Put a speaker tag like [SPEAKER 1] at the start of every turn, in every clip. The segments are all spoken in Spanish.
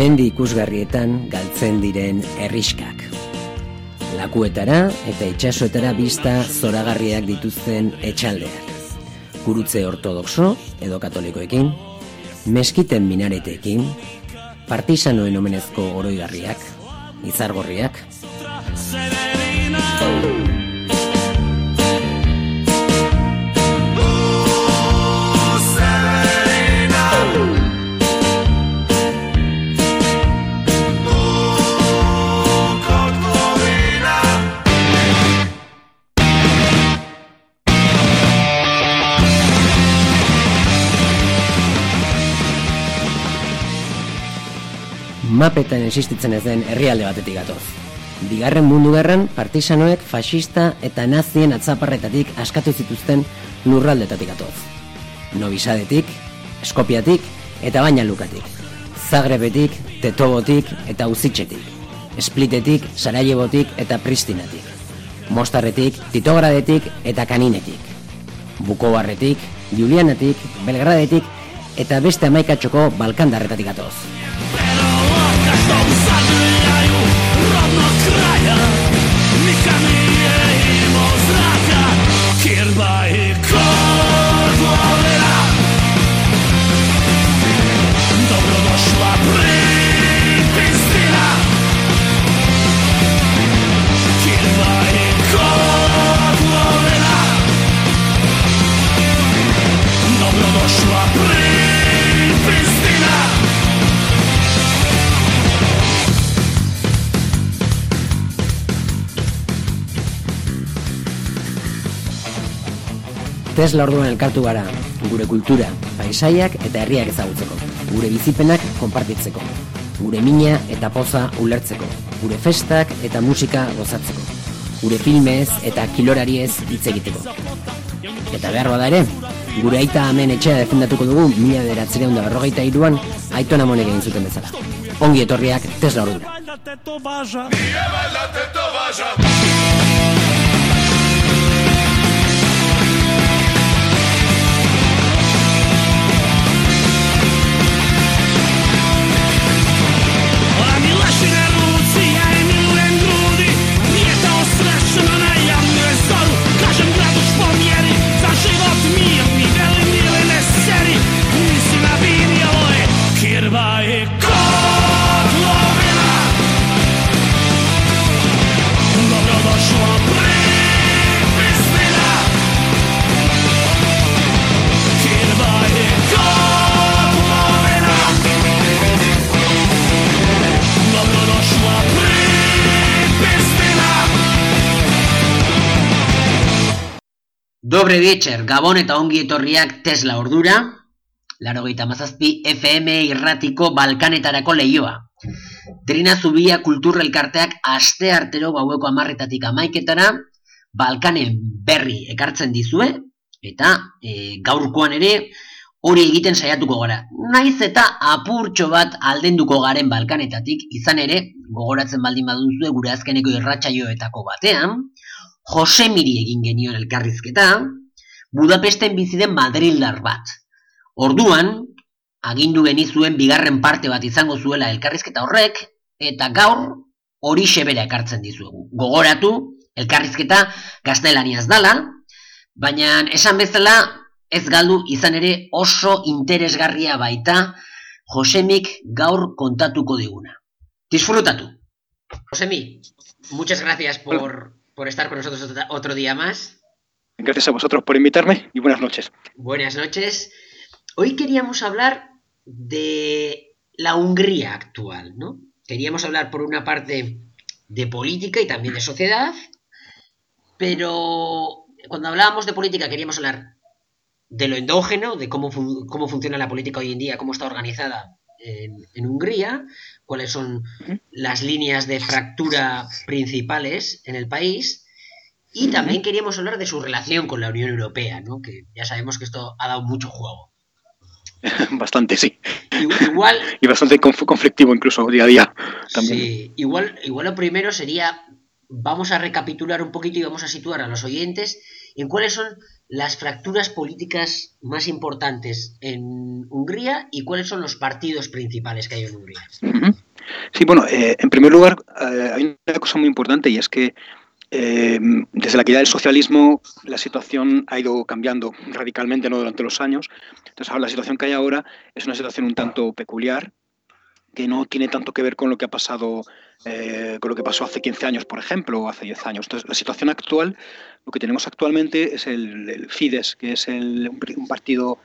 [SPEAKER 1] Mendi ikusgarrietan galtzen diren herriskak. Lakuetara eta itxasoetara bista zoragarriak dituzten etxaldeak. Gurutze ortodoxo edo katolikoekin, meskiten minareteekin, partisanoen omenezko oroigarriak, izargorriak, mapetan existitzen ez den herrialde batetik gatoz. Bigarren mundu gerran, partisanoek fasista eta nazien atzaparretatik askatu zituzten lurraldetatik gatoz. Nobisadetik, Eskopiatik eta baina lukatik. Zagrebetik, Tetobotik eta Uzitxetik. Esplitetik, Sarajebotik eta Pristinatik. Mostarretik, Titogradetik eta Kaninetik. Bukobarretik, Julianatik, Belgradetik eta beste amaikatxoko Balkandarretatik atoz. that's all Tesla orduan elkartu gara, gure kultura, paisaiak eta herriak ezagutzeko, gure bizipenak konpartitzeko, gure mina eta poza ulertzeko, gure festak eta musika gozatzeko, gure filmez eta kilorariez hitz egiteko. Eta behar bada ere, gure aita hemen etxea defendatuko dugu mila beratzere da berrogeita iruan aito namonek egin zuten bezala. Ongi etorriak Tesla orduan. Dobre bitxer, Gabon eta ongi etorriak Tesla ordura, laro mazazpi FM irratiko Balkanetarako lehioa. Trina Zubia kulturrelkarteak aste artero gaueko amarretatik amaiketara, Balkanen berri ekartzen dizue, eta e, gaurkoan ere hori egiten saiatuko gara. Naiz eta apurtxo bat aldenduko garen Balkanetatik, izan ere, gogoratzen baldin baduzue gure azkeneko irratsaioetako batean, Josemiri egin genion elkarrizketa, Budapesten bizi den Madrildar bat. Orduan, agindu genizuen bigarren parte bat izango zuela elkarrizketa horrek, eta gaur hori sebera ekartzen dizuegu. Gogoratu, elkarrizketa gaztelaniaz dala, baina esan bezala ez galdu izan ere oso interesgarria baita Josemik gaur kontatuko diguna. Disfrutatu. Josemi, muchas gracias por, por estar con nosotros otro día más.
[SPEAKER 2] Gracias a vosotros por invitarme y buenas noches.
[SPEAKER 1] Buenas noches. Hoy queríamos hablar de la Hungría actual, ¿no? Queríamos hablar por una parte de política y también de sociedad, pero cuando hablábamos de política queríamos hablar de lo endógeno, de cómo, cómo funciona la política hoy en día, cómo está organizada en, Hungría, cuáles son las líneas de fractura principales en el país. Y también queríamos hablar de su relación con la Unión Europea, ¿no? que ya sabemos que esto ha dado mucho juego.
[SPEAKER 2] Bastante, sí.
[SPEAKER 1] Igual,
[SPEAKER 2] y bastante conflictivo incluso día a día. También.
[SPEAKER 1] Sí, igual, igual lo primero sería, vamos a recapitular un poquito y vamos a situar a los oyentes en cuáles son las fracturas políticas más importantes en Hungría y cuáles son los partidos principales que hay en Hungría.
[SPEAKER 2] Sí, bueno, eh, en primer lugar, eh, hay una cosa muy importante y es que eh, desde la caída del socialismo la situación ha ido cambiando radicalmente ¿no? durante los años. Entonces, ahora la situación que hay ahora es una situación un tanto peculiar, que no tiene tanto que ver con lo que ha pasado, eh, con lo que pasó hace 15 años, por ejemplo, o hace 10 años. Entonces, la situación actual, lo que tenemos actualmente es el, Fidesz, que es un partido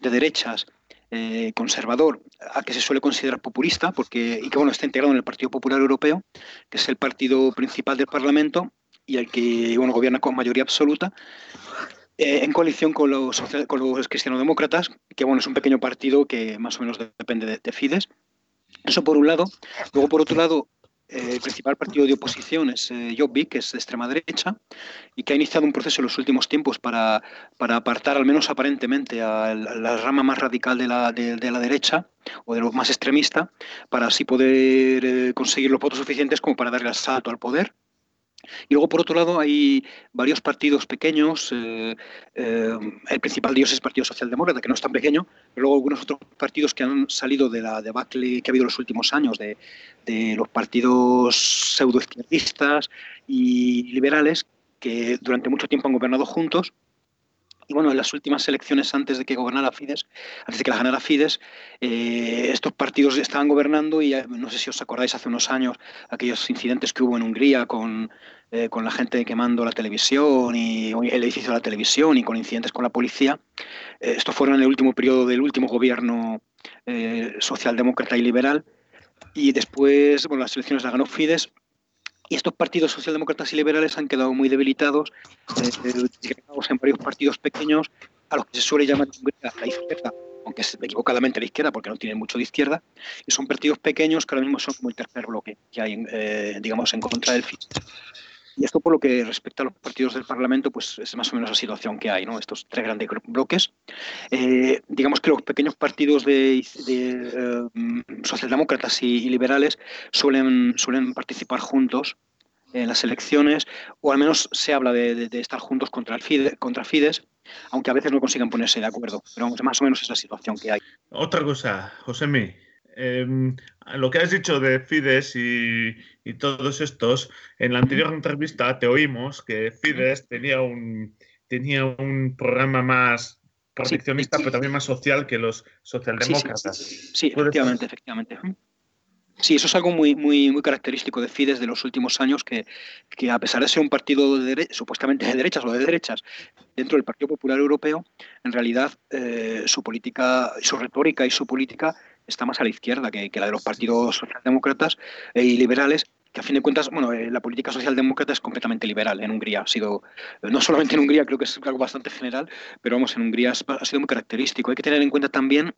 [SPEAKER 2] de derechas eh, conservador, a que se suele considerar populista, porque, y que bueno, está integrado en el Partido Popular Europeo, que es el partido principal del Parlamento y el que bueno, gobierna con mayoría absoluta, eh, en coalición con los, con los cristianodemócratas, que bueno, es un pequeño partido que más o menos depende de, de Fidesz. Eso por un lado. Luego, por otro lado, el principal partido de oposición es eh, Jobbik, que es de extrema derecha, y que ha iniciado un proceso en los últimos tiempos para, para apartar, al menos aparentemente, a la, rama más radical de la, de, la, derecha o de lo más extremista, para así poder eh, conseguir los votos suficientes como para darle asalto al poder. Y luego, por otro lado, hay varios partidos pequeños. Eh, eh, el principal de ellos es el Partido Socialdemócrata, que no es tan pequeño, pero luego algunos otros partidos que han salido de la debacle que ha habido en los últimos años, de, los partidos pseudoizquierdistas y liberales, que durante mucho tiempo han gobernado juntos. Y bueno, en las últimas elecciones antes de que gobernara Fidesz, antes de que la ganara Fidesz, eh, estos partidos estaban gobernando y no sé si os acordáis hace unos años aquellos incidentes que hubo en Hungría con eh, con la gente quemando la televisión y el edificio de la televisión y con incidentes con la policía. Eh, esto fueron en el último periodo del último gobierno eh, socialdemócrata y liberal. Y después, bueno, las elecciones las ganó Fidesz. Y estos partidos socialdemócratas y liberales han quedado muy debilitados, en varios partidos pequeños, a los que se suele llamar la izquierda, aunque es equivocadamente la izquierda, porque no tienen mucho de izquierda, y son partidos pequeños que ahora mismo son como el tercer bloque que hay, digamos, en contra del Fidesz. Y esto por lo que respecta a los partidos del Parlamento, pues es más o menos la situación que hay, ¿no? Estos tres grandes bloques. Eh, digamos que los pequeños partidos de, eh, socialdemócratas y, liberales suelen, suelen participar juntos en las elecciones, o al menos se habla de, estar juntos contra, el Fide, contra Fidesz, aunque a veces no consigan ponerse de acuerdo. Pero más o menos es la situación que hay.
[SPEAKER 3] Otra cosa, José Mí. Em, lo que has dicho de Fides y, todos estos, en la anterior entrevista te oímos que Fides tenía un, tenía un programa más proteccionista, pero también más social que los socialdemócratas.
[SPEAKER 2] Sí, efectivamente, efectivamente. Sí, eso es algo muy, muy, muy característico de Fides de los últimos años, que, que a pesar de ser un partido de supuestamente de derechas o de derechas dentro del Partido Popular Europeo, en realidad eh, su política, su retórica y su política está más a la izquierda que, la de los partidos socialdemócratas y liberales, que a fin de cuentas, bueno, eh, la política socialdemócrata es completamente liberal en Hungría. Ha sido, eh, no solamente en Hungría, creo que es algo bastante general, pero vamos, en Hungría ha sido muy característico. Hay que tener en cuenta también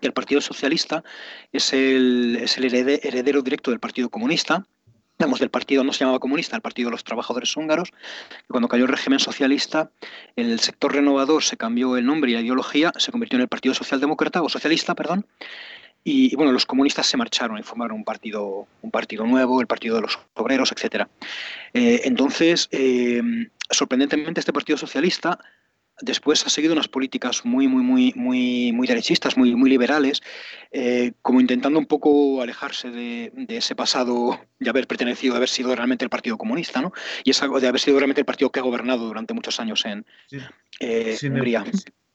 [SPEAKER 2] que el Partido Socialista es el, es el heredero directo del Partido Comunista, del partido no se llamaba comunista, el Partido de los Trabajadores Húngaros, que cuando cayó el régimen socialista, el sector renovador se cambió el nombre y la ideología, se convirtió en el Partido Socialdemócrata, o Socialista, perdón, y, bueno, los comunistas se marcharon y formaron un partido, un partido nuevo, el Partido de los Obreros, etc. Eh, entonces, eh, sorprendentemente, este Partido Socialista después ha seguido unas políticas muy, muy, muy, muy, muy derechistas, muy, muy liberales, eh, como intentando un poco alejarse de, ese pasado de haber pertenecido, de haber sido realmente el Partido Comunista, ¿no? Y es algo de haber sido realmente el partido que ha gobernado durante muchos años en eh,
[SPEAKER 3] sin
[SPEAKER 2] Hungría.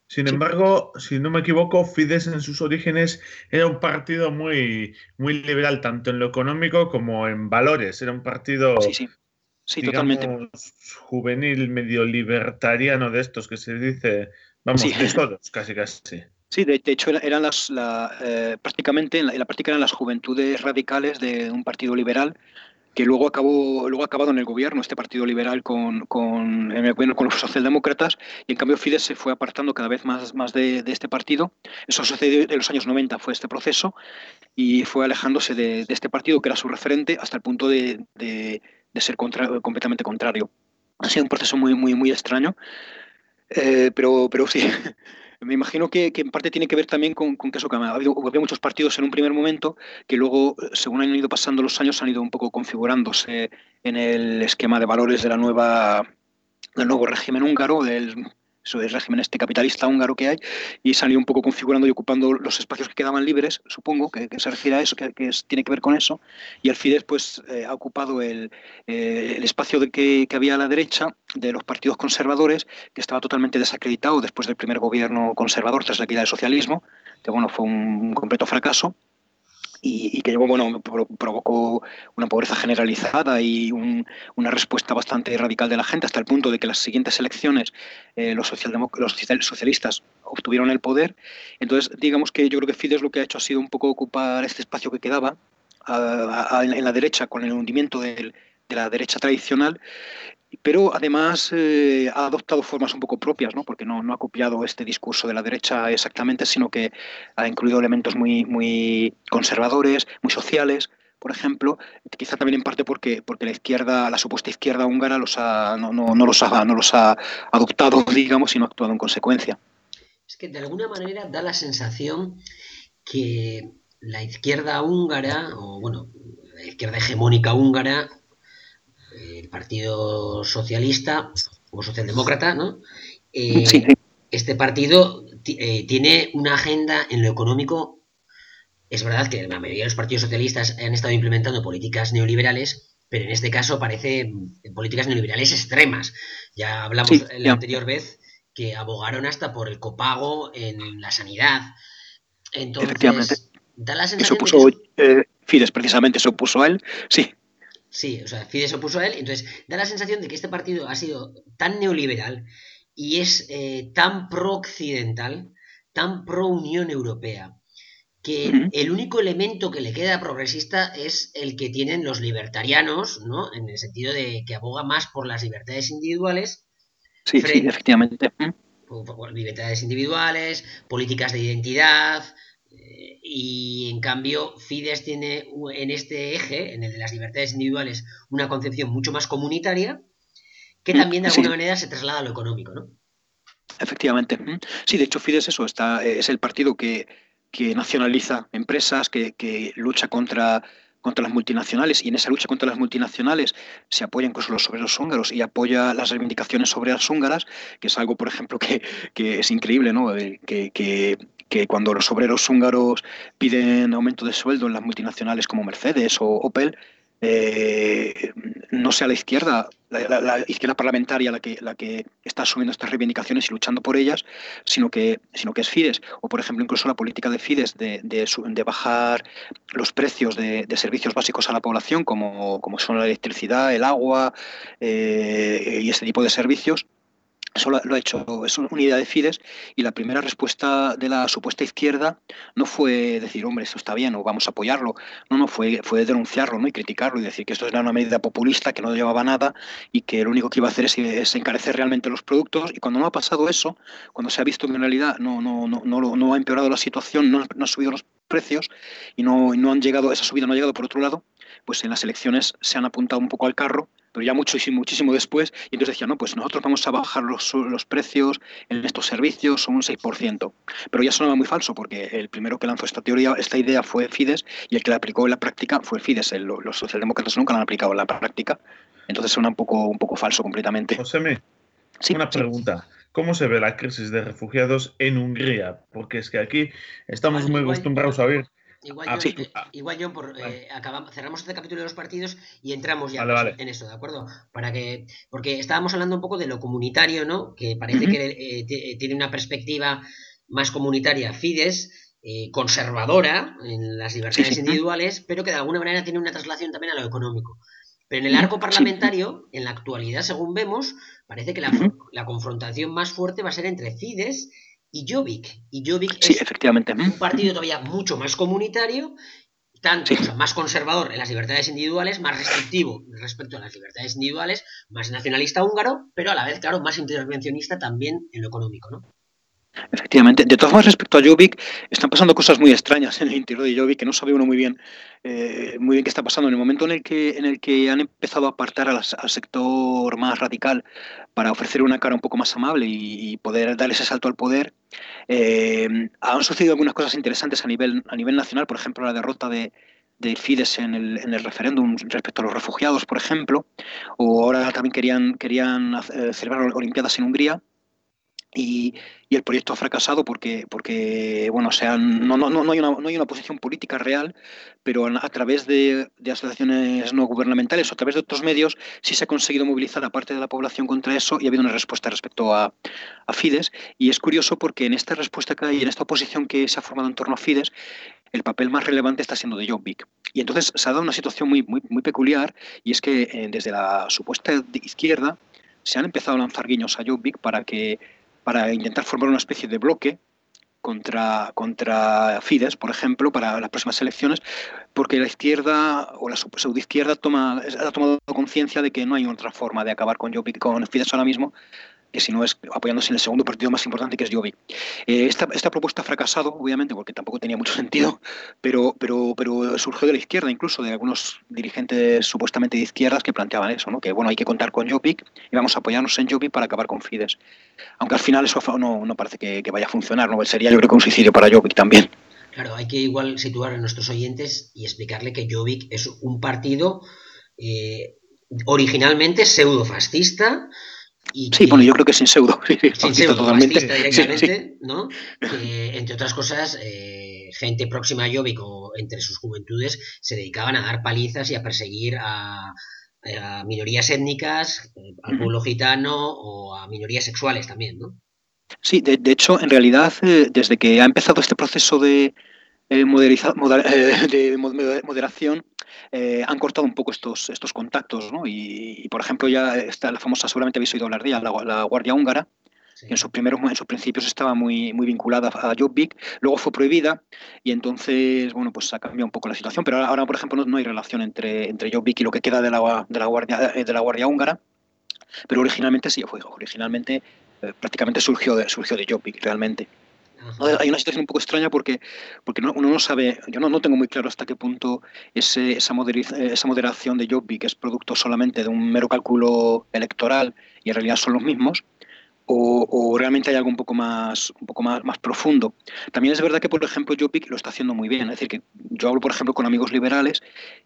[SPEAKER 3] sin embargo, si no me equivoco, Fidesz en sus orígenes era un partido muy, muy liberal, tanto en lo económico como en valores. Era un partido
[SPEAKER 2] Sí, totalmente.
[SPEAKER 3] Juvenil, medio libertariano de estos que se dice, vamos, de todos, casi casi.
[SPEAKER 2] Sí, de, hecho eran las, eh, prácticamente en la, práctica eran las juventudes radicales de un partido liberal que luego acabó luego ha acabado en el gobierno este partido liberal con, con en el gobierno con los socialdemócratas y en cambio Fidesz se fue apartando cada vez más más de, este partido eso sucedió en los años 90 fue este proceso y fue alejándose de, este partido que era su referente hasta el punto de, de, ser completamente contrario. Ha sido un proceso muy muy muy extraño eh, pero pero sí me imagino que, en parte tiene que ver también con, que eso, que ha habido, muchos partidos en un primer momento que luego, según han ido pasando los años, han ido un poco configurándose en el esquema de valores de del nuevo régimen húngaro, del eso régimen este capitalista húngaro que hay, y ido un poco configurando y ocupando los espacios que quedaban libres, supongo, que, se refiere a eso, que, tiene que ver con eso, y el Fidesz pues eh, ha ocupado el, eh, el espacio de que, que, había a la derecha de los partidos conservadores, que estaba totalmente desacreditado después del primer gobierno conservador tras la caída del socialismo, que bueno, fue un completo fracaso, y, que luego bueno, provocó una pobreza generalizada y una respuesta bastante radical de la gente, hasta el punto de que las siguientes elecciones eh, los, los socialistas obtuvieron el poder. Entonces, digamos que yo creo que Fidesz lo que ha hecho ha sido un poco ocupar este espacio que quedaba en la derecha con el hundimiento de la derecha tradicional pero además eh, ha adoptado formas un poco propias, ¿no? porque no, no, ha copiado este discurso de la derecha exactamente, sino que ha incluido elementos muy, muy conservadores, muy sociales, por ejemplo, quizá también en parte porque, porque la izquierda, la supuesta izquierda húngara los ha, no, no, no, los ha, no los ha adoptado, digamos, y no ha actuado en consecuencia.
[SPEAKER 1] Es que de alguna manera da la sensación que la izquierda húngara, o bueno, la izquierda hegemónica húngara, el Partido Socialista o Socialdemócrata, ¿no? Eh, este partido eh, tiene una agenda en lo económico. Es verdad que la mayoría de los partidos socialistas han estado implementando políticas neoliberales, pero en este caso parece políticas neoliberales extremas. Ya hablamos la anterior vez que abogaron hasta por el copago en la sanidad. Entonces,
[SPEAKER 2] da la sensación eh, Fidesz precisamente se opuso a él, sí.
[SPEAKER 1] Sí, o sea, Fidesz opuso a él. Entonces, da la sensación de que este partido ha sido tan neoliberal y es eh, tan pro-occidental, tan pro-Unión Europea, que el único elemento que le queda progresista es el que tienen los libertarianos, ¿no? En el sentido de que aboga más por las libertades individuales.
[SPEAKER 2] Sí, sí efectivamente.
[SPEAKER 1] libertades individuales, políticas de identidad, y en cambio Fidesz tiene en este eje, en el de las libertades individuales, una concepción mucho más comunitaria que mm, también de alguna manera se traslada a lo económico, ¿no?
[SPEAKER 2] Efectivamente. Mm. Sí, de hecho Fidesz eso está, es el partido que, nacionaliza empresas, que, lucha contra contra las multinacionales y en esa lucha contra las multinacionales se apoya incluso los obreros húngaros y apoya las reivindicaciones obreras húngaras, que es algo, por ejemplo, que, es increíble, ¿no? que, que cuando los obreros húngaros piden aumento de sueldo en las multinacionales como Mercedes o Opel, eh, no sea la izquierda, la, izquierda parlamentaria la que, la que está asumiendo estas reivindicaciones y luchando por ellas, sino que, sino que es Fidesz. O, por ejemplo, incluso la política de Fidesz de, de, bajar los precios de, servicios básicos a la población, como, como son la electricidad, el agua eh, y este tipo de servicios, eso lo, ha hecho, es una unidad de Fidesz y la primera respuesta de la supuesta izquierda no fue decir, hombre, esto está bien o vamos a apoyarlo. No, no, fue, fue denunciarlo ¿no? y criticarlo y decir que esto era una medida populista, que no llevaba nada y que lo único que iba a hacer es, encarecer realmente los productos. Y cuando no ha pasado eso, cuando se ha visto que en realidad no, no, no, no, no ha empeorado la situación, no, no ha subido los precios y no, no han llegado, esa subida no ha llegado por otro lado, pues en las elecciones se han apuntado un poco al carro pero ya muchísimo, muchísimo después, y entonces decía, no, pues nosotros vamos a bajar los, los precios en estos servicios, son un 6%. Pero ya sonaba muy falso, porque el primero que lanzó esta teoría, esta idea fue Fides, y el que la aplicó en la práctica fue Fides. los socialdemócratas nunca la han aplicado en la práctica, entonces suena un poco, un poco falso completamente.
[SPEAKER 3] José, sí, una pregunta. ¿Cómo se ve la crisis de refugiados en Hungría? Porque es que aquí estamos muy acostumbrados a ver
[SPEAKER 1] Igual, ah, yo, eh, ah. igual yo por, eh, acabamos, cerramos este capítulo de los partidos y entramos ya en eso, ¿de acuerdo? Para que, porque estábamos hablando un poco de lo comunitario, ¿no? Que parece que eh, tiene una perspectiva más comunitaria Fides, conservadora en las libertades individuales, pero que de alguna manera tiene una traslación también a lo económico. Pero en el arco parlamentario, en la actualidad, según vemos, parece que la, la confrontación más fuerte va a ser entre Fides y Jovic. Y Jovic
[SPEAKER 2] es efectivamente.
[SPEAKER 1] un partido todavía mucho más comunitario tanto, más conservador en las libertades individuales, más restrictivo respecto a las libertades individuales, más nacionalista húngaro, pero a la vez, claro, más intervencionista también en lo económico, ¿no?
[SPEAKER 2] Efectivamente. De todas formas, respecto a Jovic, están pasando cosas muy extrañas en el interior de Jovic que no sabe uno muy bien, eh, muy bien qué está pasando. En el momento en el que, en el que han empezado a apartar al, sector más radical para ofrecer una cara un poco más amable y, poder dar ese salto al poder, eh, han sucedido algunas cosas interesantes a nivel, a nivel nacional. Por ejemplo, la derrota de, de Fidesz en el, en el, referéndum respecto a los refugiados, por ejemplo, o ahora también querían, querían eh, celebrar Olimpiadas en Hungría. Y, el proyecto ha fracasado porque, porque bueno, o sea, no, no, no, hay una, no hay una posición política real, pero a, través de, asociaciones no gubernamentales o a través de otros medios sí se ha conseguido movilizar a parte de la población contra eso y ha habido una respuesta respecto a, a Fidesz. Y es curioso porque en esta respuesta que hay, en esta oposición que se ha formado en torno a Fidesz, el papel más relevante está siendo de Jobbik. Y entonces se ha dado una situación muy, muy, muy peculiar y es que eh, desde la supuesta izquierda se han empezado a lanzar guiños a Jobbik para que para intentar formar una especie de bloque contra, contra Fidesz, por ejemplo, para las próximas elecciones, porque la izquierda o la pseudoizquierda toma, ha tomado conciencia de que no hay otra forma de acabar con Jobbik, con Fidesz ahora mismo, que si no es apoyándose en el segundo partido más importante que es Jobbik. Eh, esta, esta, propuesta ha fracasado, obviamente, porque tampoco tenía mucho sentido, pero, pero, pero surgió de la izquierda, incluso de algunos dirigentes supuestamente de izquierdas que planteaban eso, ¿no? que bueno, hay que contar con Jobbik y vamos a apoyarnos en Jobbik para acabar con Fidesz. Aunque al final eso no, no parece que, vaya a funcionar, ¿no? sería yo creo que un suicidio para Jobbik también.
[SPEAKER 1] Claro, hay que igual situar a nuestros oyentes y explicarle que Jobbik es un partido eh, originalmente
[SPEAKER 2] sí, bueno, yo creo que sin pseudo.
[SPEAKER 1] sin pseudo, totalmente. directamente, ¿no? Que, entre otras cosas, eh, gente próxima a Jobbik o entre sus juventudes se dedicaban a dar palizas y a perseguir a, minorías étnicas, eh, al pueblo gitano o a minorías sexuales también, ¿no?
[SPEAKER 2] Sí, de, hecho, en realidad, eh, desde que ha empezado este proceso de, de moderación, eh, han cortado un poco estos, estos contactos, ¿no? Y, por ejemplo, ya está la famosa, seguramente habéis oído hablar de ella, la, Guardia Húngara, que en sus primeros en sus principios estaba muy, muy vinculada a Jobbik, luego fue prohibida y entonces, bueno, pues ha cambiado un poco la situación, pero ahora, por ejemplo, no, hay relación entre, entre Jobbik y lo que queda de la, de la, Guardia, eh, de la Guardia Húngara, pero originalmente sí fue, originalmente eh, prácticamente surgió de, surgió de Jobbik, realmente. Hay una situación un poco extraña porque, porque uno no sabe, yo no, no tengo muy claro hasta qué punto ese, esa, esa moderación de Jobbik es producto solamente de un mero cálculo electoral y en realidad son los mismos, o, o, realmente hay algo un poco más un poco más, más profundo. También es verdad que, por ejemplo, Jobbik lo está haciendo muy bien. Es decir, que yo hablo, por ejemplo, con amigos liberales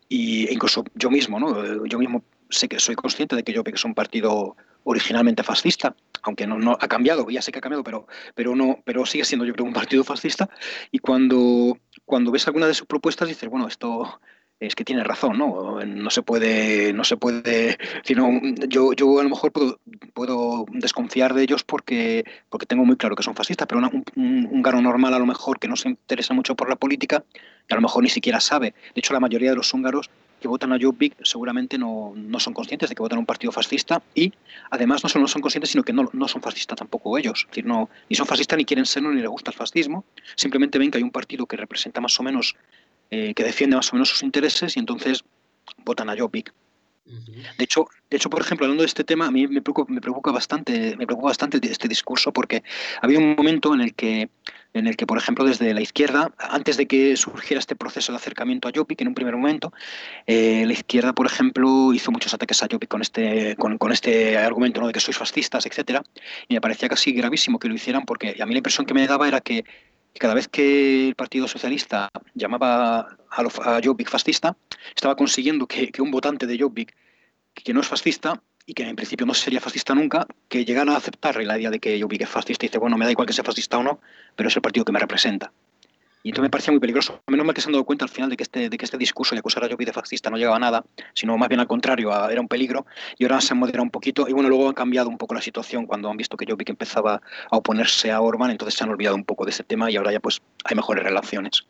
[SPEAKER 2] y, e incluso yo mismo, ¿no? Yo mismo sé que soy consciente de que Jobbik es un partido originalmente fascista, aunque no, no, ha cambiado, ya sé que ha cambiado, pero, pero, no, pero sigue siendo yo creo un partido fascista. Y cuando, cuando ves alguna de sus propuestas dices, bueno, esto es que tiene razón, ¿no? No se puede, no se puede, sino yo, yo a lo mejor puedo, puedo desconfiar de ellos porque, porque tengo muy claro que son fascistas, pero un, un, húngaro normal a lo mejor que no se interesa mucho por la política, a lo mejor ni siquiera sabe. De hecho, la mayoría de los húngaros que votan a Jobbik seguramente no, no, son conscientes de que votan a un partido fascista y además no solo no son conscientes, sino que no, no son fascistas tampoco ellos. Es decir, no, ni son fascistas ni quieren serlo ni les gusta el fascismo. Simplemente ven que hay un partido que representa más o menos, eh, que defiende más o menos sus intereses y entonces votan a Jobbik. De hecho, de hecho, por ejemplo, hablando de este tema, a mí me preocupa, me preocupa bastante, me preocupa bastante este discurso porque había un momento en el que en el que, por ejemplo, desde la izquierda, antes de que surgiera este proceso de acercamiento a Jobbik, en un primer momento, eh, la izquierda, por ejemplo, hizo muchos ataques a Jobbik con este, con, con este argumento ¿no? de que sois fascistas, etcétera, y me parecía casi gravísimo que lo hicieran porque a mí la impresión que me daba era que cada vez que el Partido Socialista llamaba a, a Jobbik fascista, estaba consiguiendo que, que un votante de Jobbik que no es fascista y que en principio no sería fascista nunca, que llegan a aceptar la idea de que yo es fascista y dice, bueno, me da igual que sea fascista o no, pero es el partido que me representa. Y entonces me parecía muy peligroso. Menos mal que se han dado cuenta al final de que este, este discurso de acusar a Jobbik de fascista no llegaba a nada, sino más bien al contrario, era un peligro. Y ahora se han moderado un poquito. Y bueno, luego han cambiado un poco la situación cuando han visto que Jobbik empezaba a oponerse a Orban, entonces se han olvidado un poco de ese tema y ahora ya pues hay mejores relaciones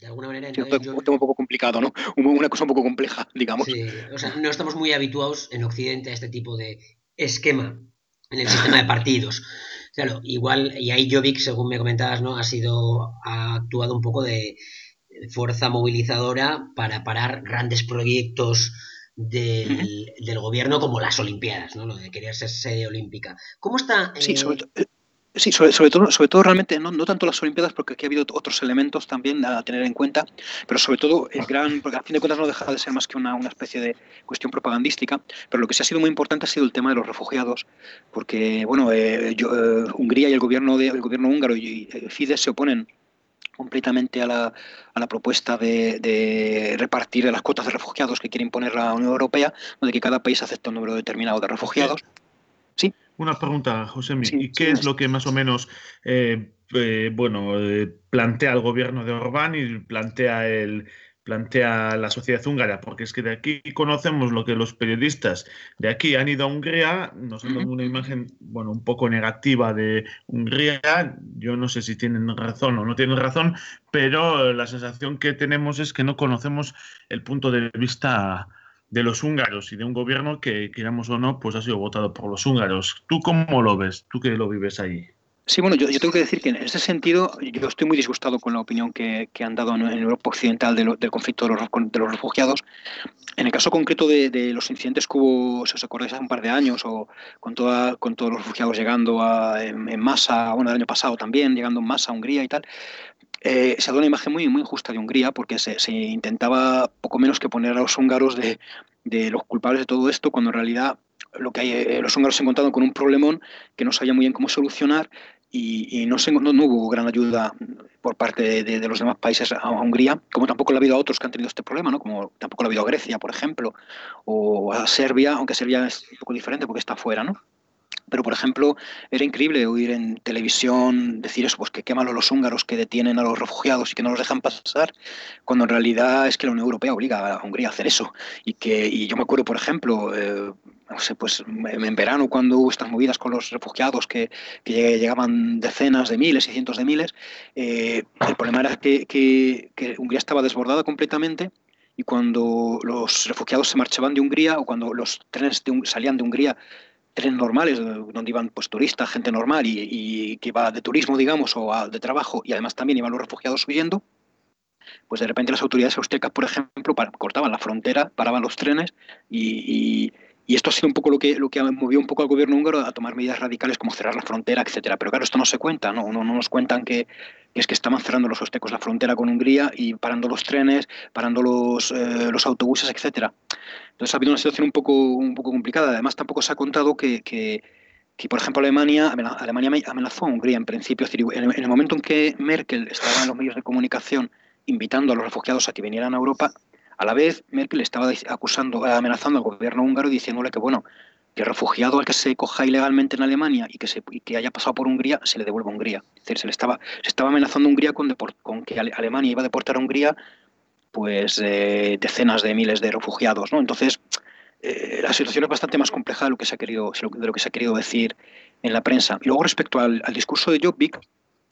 [SPEAKER 1] de alguna manera.
[SPEAKER 2] un poco complicado, ¿no? Una cosa un poco compleja, digamos.
[SPEAKER 1] Sí, o sea, no estamos muy habituados en Occidente a este tipo de esquema en el sistema de partidos. Claro, igual, y ahí Jovic, según me comentabas, ¿no? Ha sido, ha actuado un poco de, fuerza movilizadora para parar grandes proyectos del, gobierno como las Olimpiadas, ¿no? Lo de querer ser sede olímpica. ¿Cómo está?
[SPEAKER 2] Sí, eh, Sí, sobre, todo, sobre todo realmente, no, no, tanto las Olimpiadas, porque aquí ha habido otros elementos también a tener en cuenta, pero sobre todo el gran, porque a fin de cuentas no deja de ser más que una, una especie de cuestión propagandística, pero lo que sí ha sido muy importante ha sido el tema de los refugiados, porque bueno, eh, yo, eh, Hungría y el gobierno, de, el gobierno húngaro y Fidesz se oponen completamente a la, a la propuesta de, de, repartir las cuotas de refugiados que quiere imponer la Unión Europea, donde que cada país acepta un número determinado de refugiados.
[SPEAKER 3] Una pregunta, José ¿Y qué es lo que más o menos eh, eh, bueno, eh, plantea el gobierno de Orbán y plantea el plantea la sociedad húngara? Porque es que de aquí conocemos lo que los periodistas de aquí han ido a Hungría, nos han dado una imagen, bueno, un poco negativa de Hungría. Yo no sé si tienen razón o no tienen razón, pero la sensación que tenemos es que no conocemos el punto de vista de los húngaros y de un gobierno que, queramos o no, pues ha sido votado por los húngaros. ¿Tú cómo lo ves? ¿Tú que lo vives ahí?
[SPEAKER 2] Sí, bueno, yo, tengo que decir que en ese sentido yo estoy muy disgustado con la opinión que, han dado en, Europa Occidental del conflicto de los, de los, refugiados. En el caso concreto de, los incidentes que hubo, si os acordáis, hace un par de años, o con, toda, con todos los refugiados llegando a, en, masa, bueno, el año pasado también, llegando en masa a Hungría y tal, eh, se ha dado una imagen muy, muy injusta de Hungría porque se, intentaba poco menos que poner a los húngaros de, los culpables de todo esto, cuando en realidad lo que hay, eh, los húngaros se encontraron con un problemón que no sabían muy bien cómo solucionar y, no, no, hubo gran ayuda por parte de, los demás países a, Hungría, como tampoco lo ha habido a otros que han tenido este problema, ¿no? como tampoco lo ha habido a Grecia, por ejemplo, o a Serbia, aunque Serbia es un poco diferente porque está fuera, ¿no? Pero, por ejemplo, era increíble oír en televisión decir eso, pues que qué malo los húngaros que detienen a los refugiados y que no los dejan pasar, cuando en realidad es que la Unión Europea obliga a Hungría a hacer eso. Y que y yo me acuerdo, por ejemplo, eh, no sé, pues en verano cuando hubo estas movidas con los refugiados que, llegaban decenas de miles y cientos de miles, eh, el problema era que, que, Hungría estaba desbordada completamente y cuando los refugiados se marchaban de Hungría o cuando los trenes salían de Hungría trenes normales donde iban pues turistas, gente normal y, que iba de turismo, digamos, o de trabajo, y además también iban los refugiados huyendo, pues de repente las autoridades austríacas, por ejemplo, cortaban la frontera, paraban los trenes y, esto ha sido un poco lo que, lo que movió un poco al gobierno húngaro a tomar medidas radicales como cerrar la frontera, etcétera. Pero claro, esto no se cuenta, ¿no? No, nos cuentan que, es que estaban cerrando los ostecos la frontera con Hungría y parando los trenes, parando los, eh, los autobuses, etcétera. Entonces ha habido una situación un poco, un poco complicada. Además, tampoco se ha contado que, que, por ejemplo, Alemania, Alemania amenazó a Hungría en principio. en el momento en que Merkel estaba en los medios de comunicación invitando a los refugiados a que vinieran a Europa, a la vez, Merkel estaba acusando, amenazando al gobierno húngaro diciéndole que, bueno, que refugiado al que se coja ilegalmente en Alemania y que, se, que haya pasado por Hungría, se le devuelva a Hungría. Es decir, se, le estaba, se estaba amenazando a Hungría con que Alemania iba a deportar a Hungría pues eh, decenas de miles de refugiados. ¿no? Entonces, eh, la situación es bastante más compleja de lo que se ha querido, de lo que se ha querido decir en la prensa. Y luego, respecto al, discurso de Jobbik,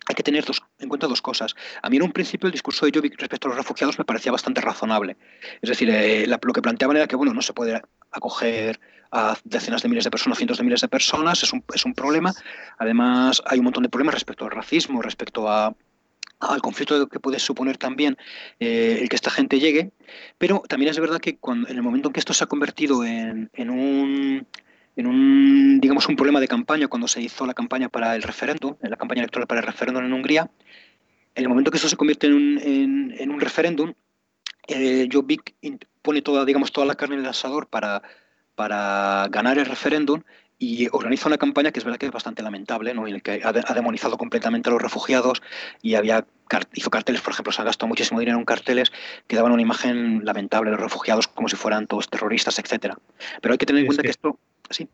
[SPEAKER 2] hay que tener en cuenta dos cosas. A mí en un principio el discurso de Jobbik respecto a los refugiados me parecía bastante razonable. Es decir, eh, lo que planteaban era que bueno, no se puede acoger a decenas de miles de personas, cientos de miles de personas, es un, es un problema. Además, hay un montón de problemas respecto al racismo, respecto a, al conflicto que puede suponer también eh, el que esta gente llegue, pero también es verdad que cuando, en el momento en que esto se ha convertido en, en un digamos, un problema de campaña cuando se hizo la campaña para el referéndum, la campaña electoral para el referéndum en Hungría. En el momento que eso se convierte en un, en, un referéndum, eh, Jobbik pone toda, digamos, toda la carne en el asador para, para ganar el referéndum y organiza una campaña que es verdad que es bastante lamentable, ¿no? en el que ha, demonizado completamente a los refugiados y había hizo carteles, por ejemplo, se ha gastado muchísimo dinero en carteles que daban una imagen lamentable de los refugiados como si fueran todos terroristas, etcétera. Pero hay que tener en cuenta que esto Sí.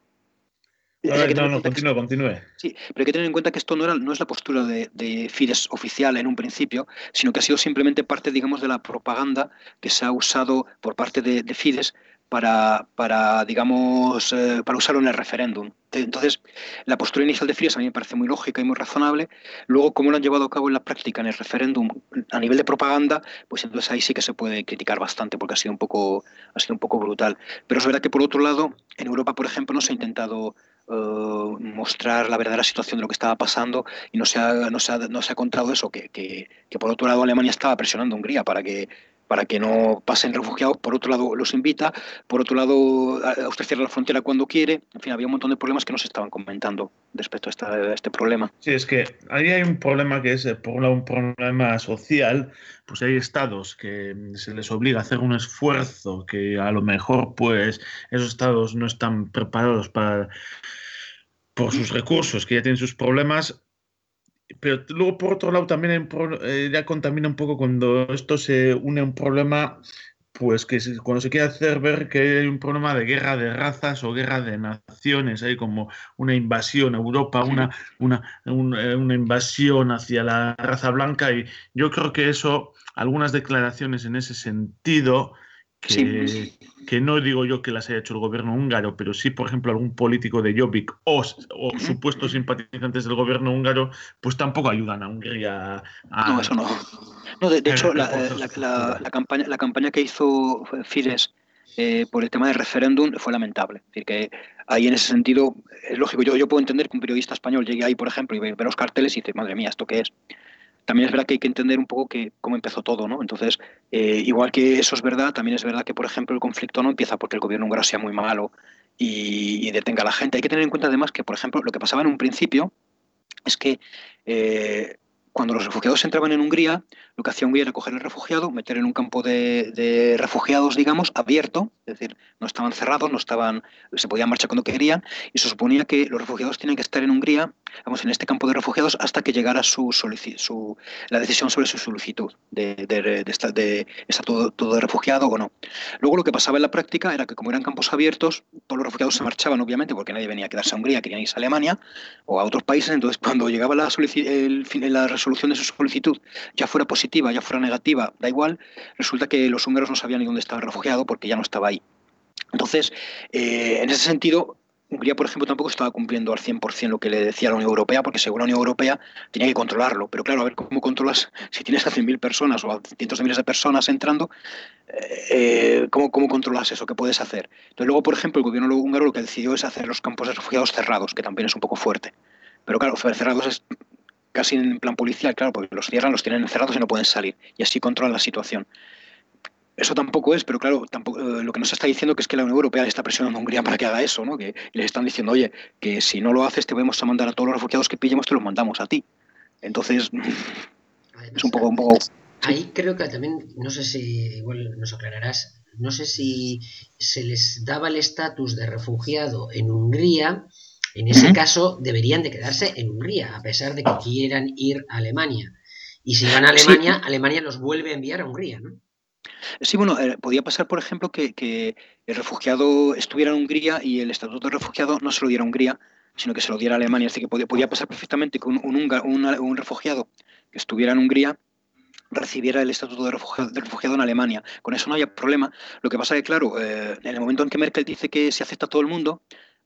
[SPEAKER 3] no, no, continúe, continúe.
[SPEAKER 2] Sí, pero hay que tener en cuenta que esto no, era, no es la postura de, de, Fidesz oficial en un principio, sino que ha sido simplemente parte, digamos, de la propaganda que se ha usado por parte de, de Fidesz para, para digamos, eh, para usarlo en el referéndum. Entonces, la postura inicial de Fidesz a mí me parece muy lógica y muy razonable. Luego, cómo lo han llevado a cabo en la práctica en el referéndum a nivel de propaganda, pues entonces ahí sí que se puede criticar bastante porque ha sido un poco, ha sido un poco brutal. Pero es verdad que por otro lado, en Europa, por ejemplo, no se ha intentado mostrar la verdadera situación de lo que estaba pasando y no se ha, no se ha, no se ha encontrado eso, que, que, que, por otro lado Alemania estaba presionando a Hungría para que para que no pasen refugiados, por otro lado los invita, por otro lado usted cierra la frontera cuando quiere, en fin, había un montón de problemas que no se estaban comentando respecto a, este problema.
[SPEAKER 3] Sí, es que ahí hay un problema que es, por un lado, un problema social, pues hay estados que se les obliga a hacer un esfuerzo que a lo mejor pues esos estados no están preparados para por sus recursos, que ya tienen sus problemas, pero luego por otro lado también eh, ya contamina un poco cuando esto se une a un problema, pues que cuando se quiere hacer ver que hay un problema de guerra de razas o guerra de naciones, hay como una invasión a Europa, una, una, eh, una invasión hacia la raza blanca y yo creo que eso, algunas declaraciones en ese sentido, que, no digo yo que las haya hecho el gobierno húngaro, pero sí, por ejemplo, algún político de Jobbik o, supuestos simpatizantes del gobierno húngaro, pues tampoco ayudan a Hungría a...
[SPEAKER 2] No, eso no. no de, hecho, la, la, campaña, la campaña que hizo Fidesz eh, por el tema del referéndum fue lamentable. Es decir, que ahí en ese sentido, es lógico, yo, yo puedo entender que un periodista español llegue ahí, por ejemplo, y ve los carteles y dice, madre mía, ¿esto qué es? También es verdad que hay que entender un poco que cómo empezó todo, ¿no? Entonces, eh, igual que eso es verdad, también es verdad que, por ejemplo, el conflicto no empieza porque el gobierno húngaro sea muy malo y, detenga a la gente. Hay que tener en cuenta además que, por ejemplo, lo que pasaba en un principio es que eh, cuando los refugiados entraban en Hungría, lo que hacía Hungría era coger el refugiado, meter en un campo de, refugiados, digamos, abierto, es decir, no estaban cerrados, no estaban, se podían marchar cuando querían, y se suponía que los refugiados tenían que estar en Hungría, vamos, en este campo de refugiados, hasta que llegara su, su la decisión sobre su solicitud de, de, estar, de estar todo, todo, de refugiado o no. Luego lo que pasaba en la práctica era que como eran campos abiertos, todos los refugiados se marchaban, obviamente, porque nadie venía a quedarse a Hungría, querían irse a Alemania o a otros países, entonces cuando llegaba la, el, la resolución solución de su solicitud, ya fuera positiva, ya fuera negativa, da igual, resulta que los húngaros no sabían ni dónde estaba el refugiado porque ya no estaba ahí. Entonces, eh, en ese sentido, Hungría, por ejemplo, tampoco estaba cumpliendo al 100% lo que le decía la Unión Europea, porque según la Unión Europea tenía que controlarlo. Pero claro, a ver cómo controlas si tienes a 100.000 personas o a cientos de miles de personas entrando, eh, ¿cómo, ¿cómo, controlas eso? ¿Qué puedes hacer? Entonces, luego, por ejemplo, el gobierno húngaro lo que decidió es hacer los campos de refugiados cerrados, que también es un poco fuerte. Pero claro, cerrados es casi en plan policial, claro, porque los cierran, los tienen encerrados y no pueden salir. Y así controlan la situación. Eso tampoco es, pero claro, tampoco, eh, lo que nos está diciendo que es que la Unión Europea le está presionando a Hungría para que haga eso, ¿no? Que les están diciendo, oye, que si no lo haces te vamos a mandar a todos los refugiados que pillemos, te los mandamos a ti. Entonces, es un poco, un poco...
[SPEAKER 1] Ahí creo que también, no sé si, igual nos aclararás, no sé si se les daba el estatus de refugiado en Hungría en ese caso, deberían de quedarse en Hungría, a pesar de que quieran ir a Alemania. Y si van a Alemania, Alemania los vuelve a enviar a Hungría, ¿no?
[SPEAKER 2] Sí, bueno, eh, podía pasar, por ejemplo, que, el refugiado estuviera en Hungría y el estatuto de refugiado no se lo diera a Hungría, sino que se lo diera a Alemania. Así que podía, pasar perfectamente que un, un, refugiado que estuviera en Hungría recibiera el estatuto de refugiado, en Alemania. Con eso no había problema. Lo que pasa es que, claro, eh, en el momento en que Merkel dice que se acepta a todo el mundo,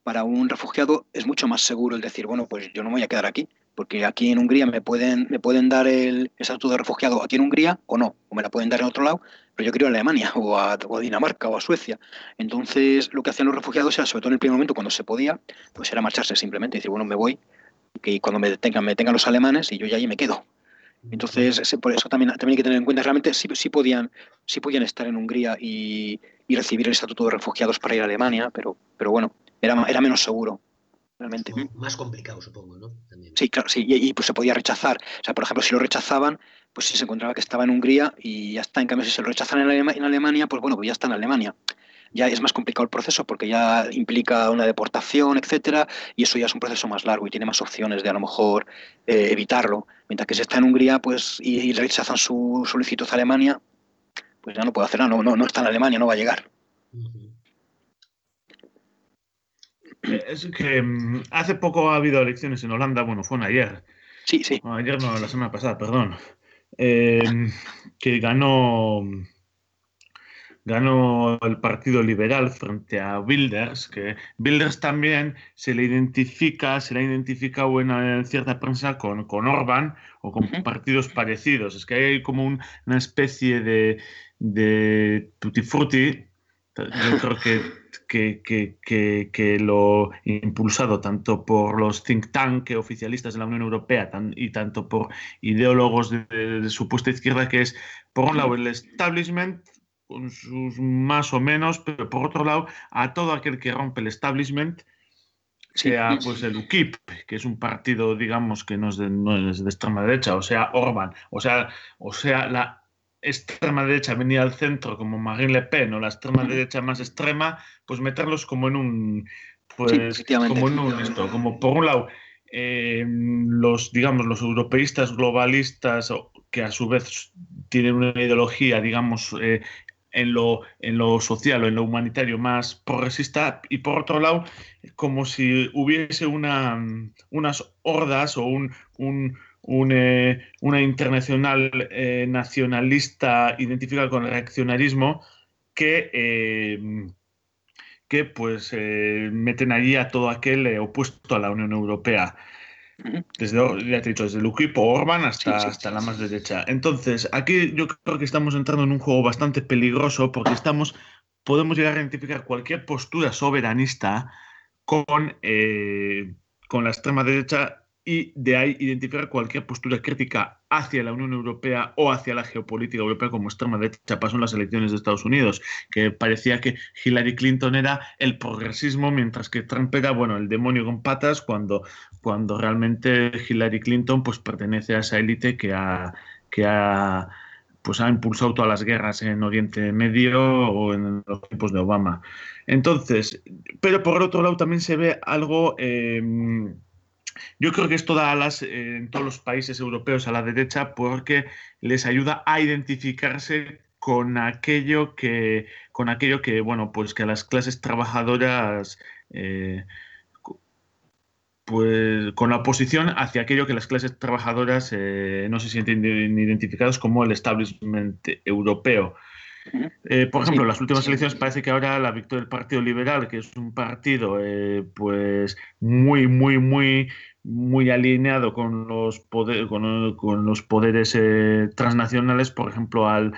[SPEAKER 2] para un refugiado es mucho más seguro el decir, bueno, pues yo no me voy a quedar aquí, porque aquí en Hungría me pueden, me pueden dar el estatuto de refugiado aquí en Hungría o no, o me la pueden dar en otro lado, pero yo quiero ir a Alemania o a, Dinamarca o a Suecia. Entonces, lo que hacían los refugiados era, sobre todo en el primer momento, cuando se podía, pues era marcharse simplemente, decir, bueno, me voy, que cuando me detengan, me detengan los alemanes y yo ya ahí me quedo. Entonces, por eso también, también hay que tener en cuenta, realmente sí, sí, podían, sí podían estar en Hungría y, y recibir el estatuto de refugiados para ir a Alemania, pero, pero bueno, era, era menos seguro, realmente.
[SPEAKER 1] Más complicado, supongo, ¿no?
[SPEAKER 2] Sí, claro, sí, y, pues se podía rechazar. O sea, por ejemplo, si lo rechazaban, pues si se encontraba que estaba en Hungría y ya está. En cambio, si se lo rechazan en, en Alemania, pues bueno, pues ya está en Alemania ya es más complicado el proceso porque ya implica una deportación, etcétera, y eso ya es un proceso más largo y tiene más opciones de a lo mejor eh, evitarlo. Mientras que si está en Hungría pues y, rechazan su solicitud a Alemania, pues ya no puede hacer nada, no, no, no está en Alemania, no va a llegar.
[SPEAKER 3] Eh, es que mm, hace poco ha habido elecciones en Holanda, bueno, fue ayer.
[SPEAKER 2] Sí, sí.
[SPEAKER 3] ayer no, la semana pasada, perdón. Em, que ganó ganó el Partido Liberal frente a Wilders, que Wilders también se le identifica, se le ha identificado en, cierta prensa con, con Orban o con partidos parecidos. Es que hay como una especie de, de tutti frutti yo creo que, que, que, lo impulsado tanto por los think tank oficialistas de la Unión Europea y tanto por ideólogos de, supuesta izquierda, que es, por un lado, el establishment con sus más o menos, pero por otro lado, a todo aquel que rompe el establishment, sea pues el UKIP, que es un partido, digamos, que no es de, no es de extrema derecha, o sea, Orban, o sea, o sea, la extrema derecha venía al centro como Marine Le Pen o la extrema derecha más extrema, pues meterlos como en un pues como en un esto, como por un lado eh, los digamos los europeístas globalistas que a su vez tienen una ideología digamos eh, en lo, en lo social o en lo humanitario más progresista y por otro lado como si hubiese una, unas hordas o un, eh, una internacional eh, nacionalista identificada con el reaccionarismo que, eh, que pues meten allí a todo aquel opuesto a la Unión Europea. Desde, ya te he dicho, desde UKIP o Orban hasta, hasta la más derecha. Entonces, aquí yo creo que estamos entrando en un juego bastante peligroso porque estamos, podemos llegar a identificar cualquier postura soberanista con, con la extrema derecha y de ahí identificar cualquier postura crítica hacia la Unión Europea o hacia la geopolítica europea como extrema derecha. Pasó en las elecciones de Estados Unidos, que parecía que Hillary Clinton era el progresismo, mientras que Trump era, bueno, el demonio con patas, cuando, cuando realmente Hillary Clinton pues pertenece a esa élite que ha, que ha pues ha impulsado todas las guerras en Oriente Medio o en los tiempos de Obama. Entonces, pero por otro lado también se ve algo eh, yo creo que esto da alas eh, en todos los países europeos a la derecha porque les ayuda a identificarse con aquello que, con aquello que, bueno, pues que a las clases trabajadoras, eh, pues con la oposición hacia aquello que las clases trabajadoras eh, no se sienten identificados como el establishment europeo. Por ejemplo, en las últimas elecciones parece que ahora la victoria del Partido Liberal, que es un partido pues muy, muy, muy muy alineado con los, con, los poderes eh, transnacionales, por ejemplo, al,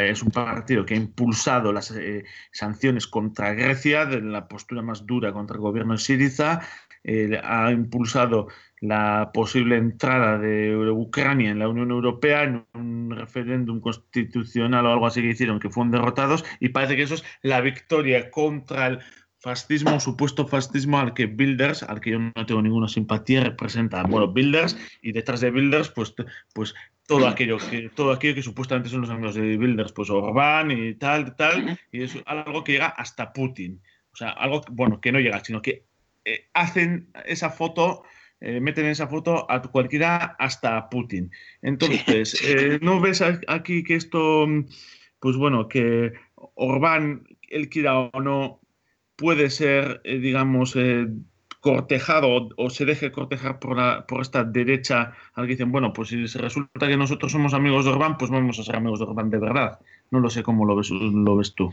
[SPEAKER 3] es un partido que ha impulsado las eh, sanciones contra Grecia, de la postura más dura contra el gobierno de Siriza, eh, ha impulsado la posible entrada de Ucrania en la Unión Europea en un referéndum constitucional o algo así que hicieron, que fueron derrotados, y parece que eso es la victoria contra el fascismo, supuesto fascismo al que Builders, al que yo no tengo ninguna simpatía, representa. Bueno, Builders y detrás de Builders, pues, pues todo aquello que todo aquello que supuestamente son los amigos de Builders, pues Orbán y tal, tal, y es algo que llega hasta Putin. O sea, algo, bueno, que no llega, sino que eh, hacen esa foto, eh, meten esa foto a cualquiera hasta Putin. Entonces, eh, ¿no ves aquí que esto, pues bueno, que Orbán, él quiera o no, puede ser, eh, digamos, cortejado o, se deje cortejar por, la, por esta derecha al que dicen, bueno, pues si resulta que nosotros somos amigos de Orbán, pues vamos a ser amigos de Orbán de verdad. No lo sé cómo lo ves, lo ves tú.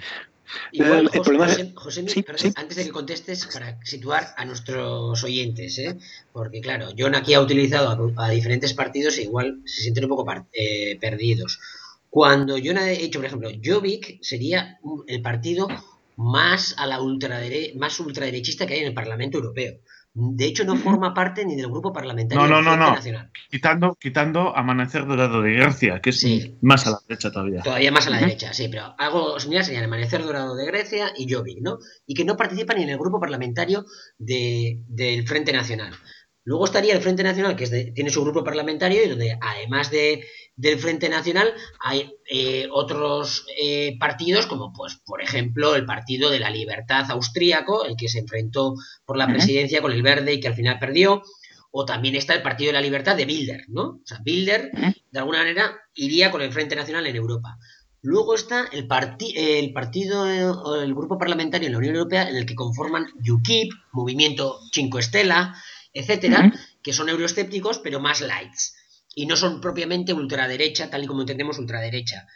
[SPEAKER 1] Igual, José, José, antes de que contestes, para situar a nuestros oyentes, ¿eh? porque claro, John aquí ha utilizado a, diferentes partidos e igual se sienten un poco perdidos. Cuando John ha hecho, por ejemplo, Jovic sería el partido más a la ultradere más ultraderechista que hay en el Parlamento Europeo. De hecho, no forma parte ni del grupo parlamentario
[SPEAKER 3] no, no, no, Nacional. Quitando, quitando Amanecer Dorado de Grecia, que es más a la derecha todavía.
[SPEAKER 1] Todavía más a la derecha, sí, pero algo similar sería Amanecer Dorado de Grecia y Jobbik, ¿no? Y que no participan ni en el grupo parlamentario del Frente Nacional. Luego estaría el Frente Nacional, que tiene su grupo parlamentario y donde además de del Frente Nacional hay eh, otros eh, partidos como pues por ejemplo el Partido de la Libertad Austríaco, el que se enfrentó por la presidencia con el Verde y que al final perdió, o también está el Partido de la Libertad de Bilder, ¿no? O sea, Bilder de alguna manera iría con el Frente Nacional en Europa. Luego está el, el partido eh, el grupo parlamentario en la Unión Europea en el que conforman UKIP, Movimiento Cinco Estela, etcétera, que son euroescépticos pero más lights y no son propiamente ultraderecha, tal y como entendemos ultraderecha.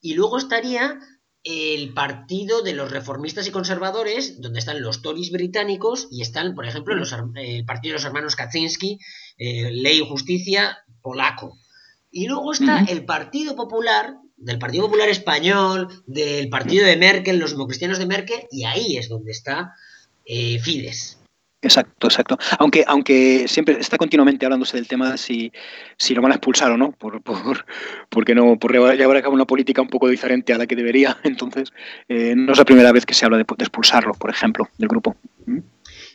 [SPEAKER 1] Y luego estaría el partido de los reformistas y conservadores, donde están los Tories británicos y están, por ejemplo, el partido de los hermanos Kaczynski, eh, Ley y Justicia polaco. Y luego está el Partido Popular, del Partido Popular Español, del partido de Merkel, los democristianos de Merkel, y ahí es donde está eh, Fides.
[SPEAKER 2] Exacto, exacto. Aunque, aunque siempre está continuamente hablándose del tema de si, si lo van a expulsar o no, por, por, porque no, por llevar a cabo una política un poco diferente a la que debería. Entonces, eh, no es la primera vez que se habla de, expulsarlo, por ejemplo, del grupo. ¿Mm?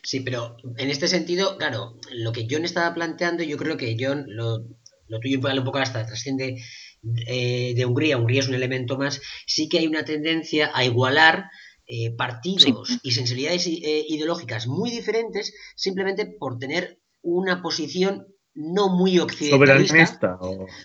[SPEAKER 1] Sí, pero en este sentido, claro, lo que John estaba planteando, yo creo que John, lo, lo tuyo un poco hasta trasciende eh, de Hungría, Hungría es un elemento más, sí que hay una tendencia a igualar eh, partidos y sensibilidades eh, ideológicas muy diferentes simplemente por tener una posición no muy occidentalista,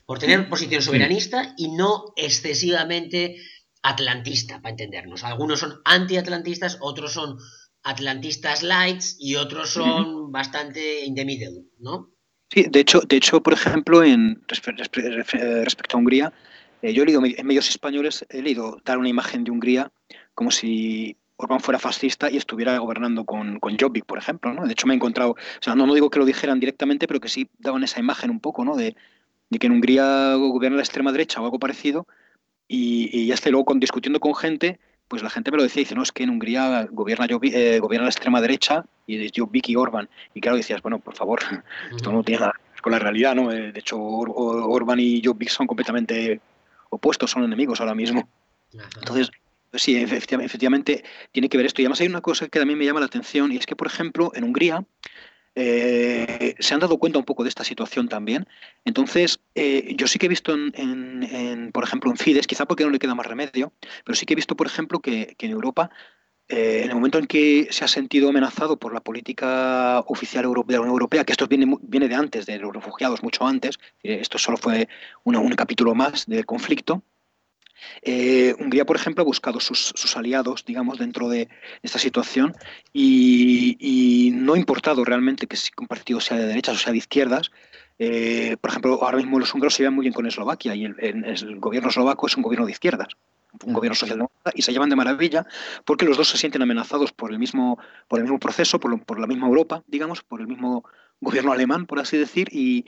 [SPEAKER 1] por tener posición soberanista y no excesivamente atlantista, para entendernos. Algunos son anti-atlantistas, otros son atlantistas lights y otros son bastante in the middle, ¿no?
[SPEAKER 2] Sí, de hecho, de hecho por ejemplo, en, respecto a Hungría, eh, yo he leído en medios españoles, he leído dar una imagen de Hungría como si Orbán fuera fascista y estuviera gobernando con, con Jobbik, por ejemplo. ¿no? De hecho, me he encontrado, o sea, no, no digo que lo dijeran directamente, pero que sí daban esa imagen un poco, ¿no? De, de que en Hungría gobierna la extrema derecha o algo parecido, y, ya está, luego con, discutiendo con gente, pues la gente me lo decía, dice, no, es que en Hungría gobierna, eh, gobierna la extrema derecha y es Jobbik y Orbán. Y claro, decías, bueno, por favor, esto no tiene nada con la realidad, ¿no? Eh, de hecho, Orbán y Jobbik son completamente opuestos, son enemigos ahora mismo. Entonces, Sí, efectivamente, tiene que ver esto. Y además hay una cosa que también me llama la atención y es que, por ejemplo, en Hungría eh, se han dado cuenta un poco de esta situación también. Entonces, eh, yo sí que he visto, en, por ejemplo, en Fides, quizá porque no le queda más remedio, pero sí que he visto, por ejemplo, que, en Europa, eh, en el momento en que se ha sentido amenazado por la política oficial de la Unión Europea, que esto viene, viene de antes, de los refugiados, mucho antes, esto solo fue un capítulo más del conflicto, eh, Hungría, por ejemplo, ha buscado sus, aliados, digamos, dentro de esta situación y, no ha importado realmente que un partido sea de derechas o sea de izquierdas. Eh, por ejemplo, ahora mismo los húngaros se llevan muy bien con Eslovaquia y el, gobierno eslovaco es un gobierno de izquierdas un gobierno socialdemócrata y se llevan de maravilla porque los dos se sienten amenazados por el mismo, por el mismo proceso, por, por la misma Europa, digamos, por el mismo gobierno alemán, por así decir, y,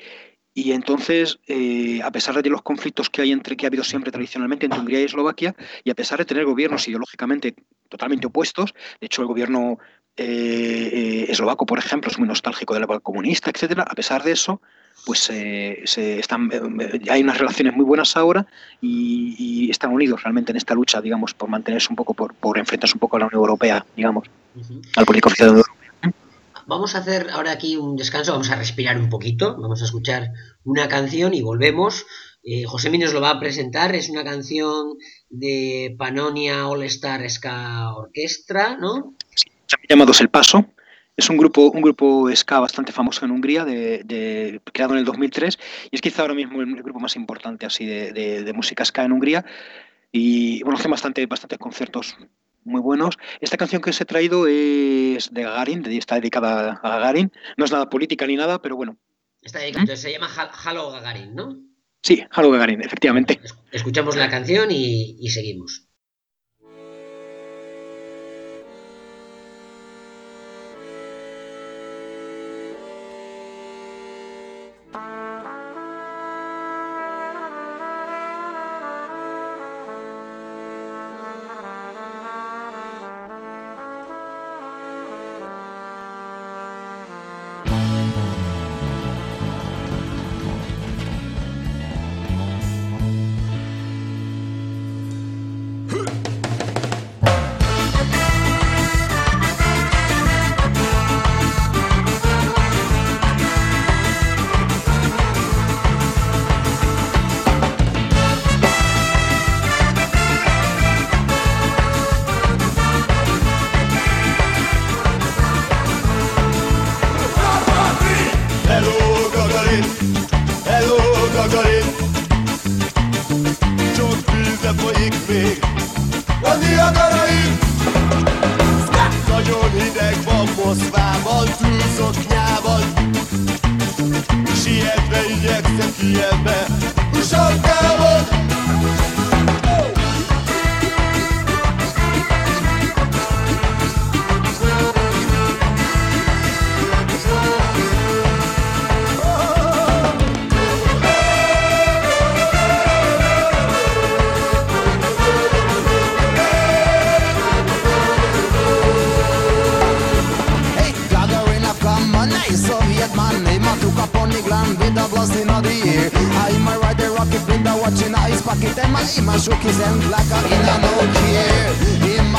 [SPEAKER 2] y entonces, eh, a pesar de los conflictos que hay entre que ha habido siempre tradicionalmente entre Hungría y Eslovaquia, y a pesar de tener gobiernos ideológicamente totalmente opuestos, de hecho el gobierno eh, eh, eslovaco, por ejemplo, es muy nostálgico de la comunista, etcétera. A pesar de eso, pues se están, hay unas relaciones muy buenas ahora y, están unidos realmente en esta lucha, digamos, por mantenerse un poco, por, por enfrentarse un poco a la Unión Europea, digamos, al político oficial de la Unión Europea.
[SPEAKER 1] Vamos a hacer ahora aquí un descanso, vamos a respirar un poquito, vamos a escuchar una canción y volvemos. Eh, José Mí nos lo va a presentar, es una canción de Panonia All Star Ska Orquestra, ¿no?
[SPEAKER 2] Sí, llamados El Paso. Es un grupo, un grupo ska bastante famoso en Hungría, creado en el 2003, y es quizá ahora mismo el, grupo más importante así de, música ska en Hungría. Y bueno, hace bastante, bastantes conciertos muy buenos. Esta canción que os he traído es de Gagarin, está dedicada a Gagarin. No es nada política ni nada, pero bueno.
[SPEAKER 1] Está dedicada, se llama Halo Gagarin, ¿no?
[SPEAKER 2] Sí, Halo Gagarin, efectivamente.
[SPEAKER 1] Escuchamos la canción y, y seguimos.
[SPEAKER 4] In my shookies and blacker, in a Nokia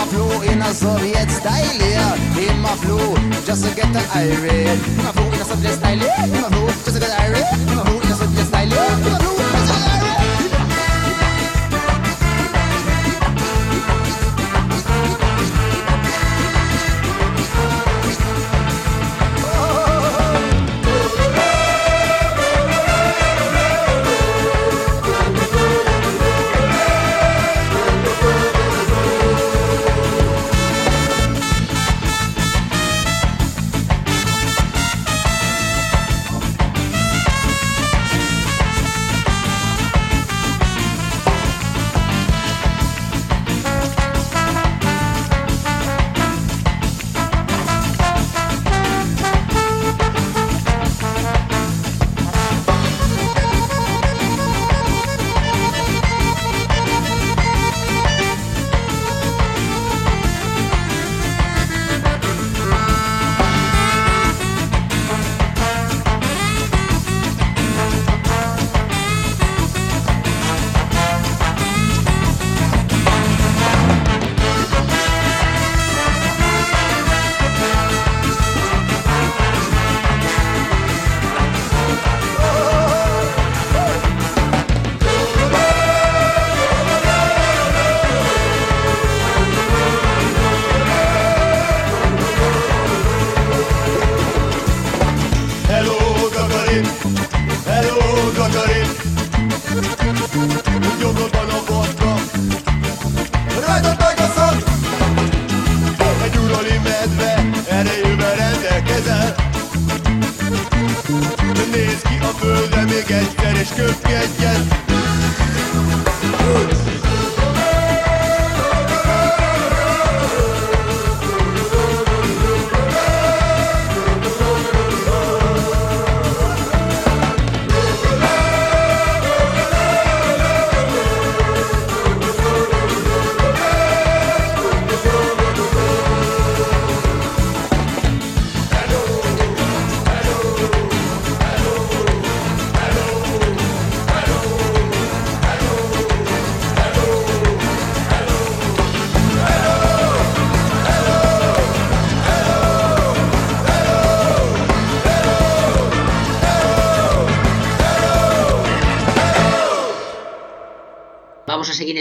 [SPEAKER 4] flu, in a Soviet style, yeah. In my flu, just to get an iron In flu, in a Soviet style, yeah.
[SPEAKER 1] Flu,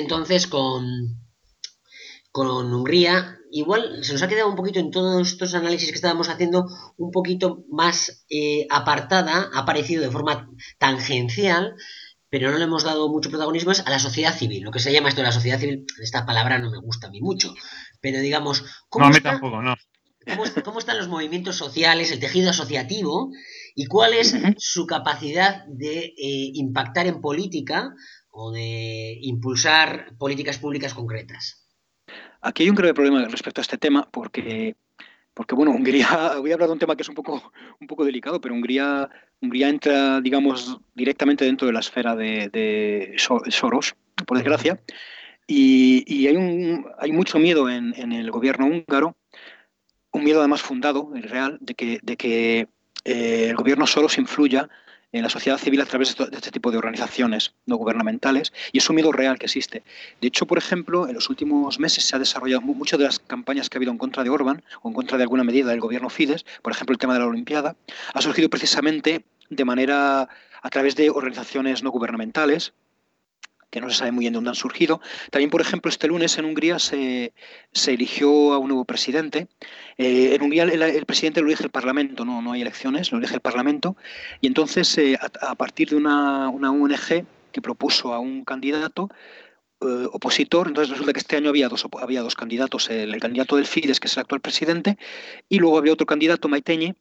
[SPEAKER 1] entonces con, con Hungría. Igual se nos ha quedado un poquito en todos estos análisis que estábamos haciendo, un poquito más eh, apartada, ha aparecido de forma tangencial, pero no le hemos dado mucho protagonismo es a la sociedad civil. Lo que se llama esto de la sociedad civil, esta palabra no me gusta a mí mucho, pero digamos,
[SPEAKER 3] ¿cómo, tampoco, no.
[SPEAKER 1] ¿cómo, están los movimientos sociales, el tejido asociativo y cuál es su capacidad de eh, impactar en política o de impulsar políticas públicas concretas?
[SPEAKER 2] Aquí hay un grave problema respecto a este tema porque, porque bueno, Hungría, voy a hablar de un tema que es un poco, un poco delicado, pero Hungría, Hungría entra, digamos, directamente dentro de la esfera de, Soros, por desgracia, y, hay, un, hay mucho miedo en, el gobierno húngaro, un miedo además fundado, real, de que, de que eh, el gobierno Soros influya en la sociedad civil a través de este tipo de organizaciones no gubernamentales y es un miedo real que existe. De hecho, por ejemplo, en los últimos meses se ha desarrollado muchas de las campañas que ha habido en contra de Orban o en contra de alguna medida del gobierno Fidesz, por ejemplo, el tema de la Olimpiada, ha surgido precisamente de manera a través de organizaciones no gubernamentales que no se sabe muy bien de dónde han surgido. También, por ejemplo, este lunes en Hungría se, eligió a un nuevo presidente. Eh, en Hungría el, presidente lo elige el Parlamento, no, no hay elecciones, lo elige el Parlamento. Y entonces, eh, a, partir de una, una ONG que propuso a un candidato, eh, opositor. Entonces resulta que este año había dos, había dos candidatos, el, candidato del Fidesz, que es el actual presidente, y luego había otro candidato, Maiteñi,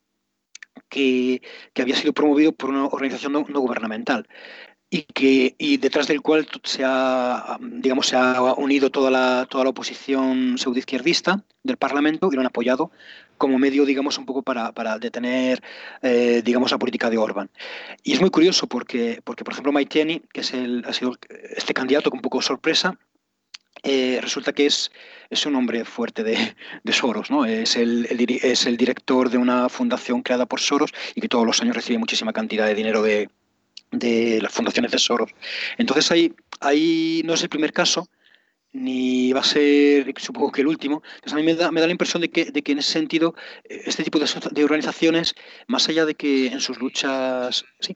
[SPEAKER 2] que, que había sido promovido por una organización no gubernamental y que y detrás del cual se ha digamos se ha unido toda la toda la oposición pseudoizquierdista del Parlamento y lo han apoyado como medio digamos un poco para, para detener eh, digamos la política de Orban y es muy curioso porque porque por ejemplo Maitieni que es el ha sido este candidato con un poco sorpresa eh, resulta que es, es un hombre fuerte de, Soros, ¿no? Es el, es el director de una fundación creada por Soros y que todos los años recibe muchísima cantidad de dinero de, de las fundaciones de Soros. Entonces ahí, ahí no es el primer caso, ni va a ser, supongo que el último. Entonces a mí me da, me da la impresión de que, de que en ese sentido, eh, este tipo de, de organizaciones, más allá de que en sus luchas... Sí,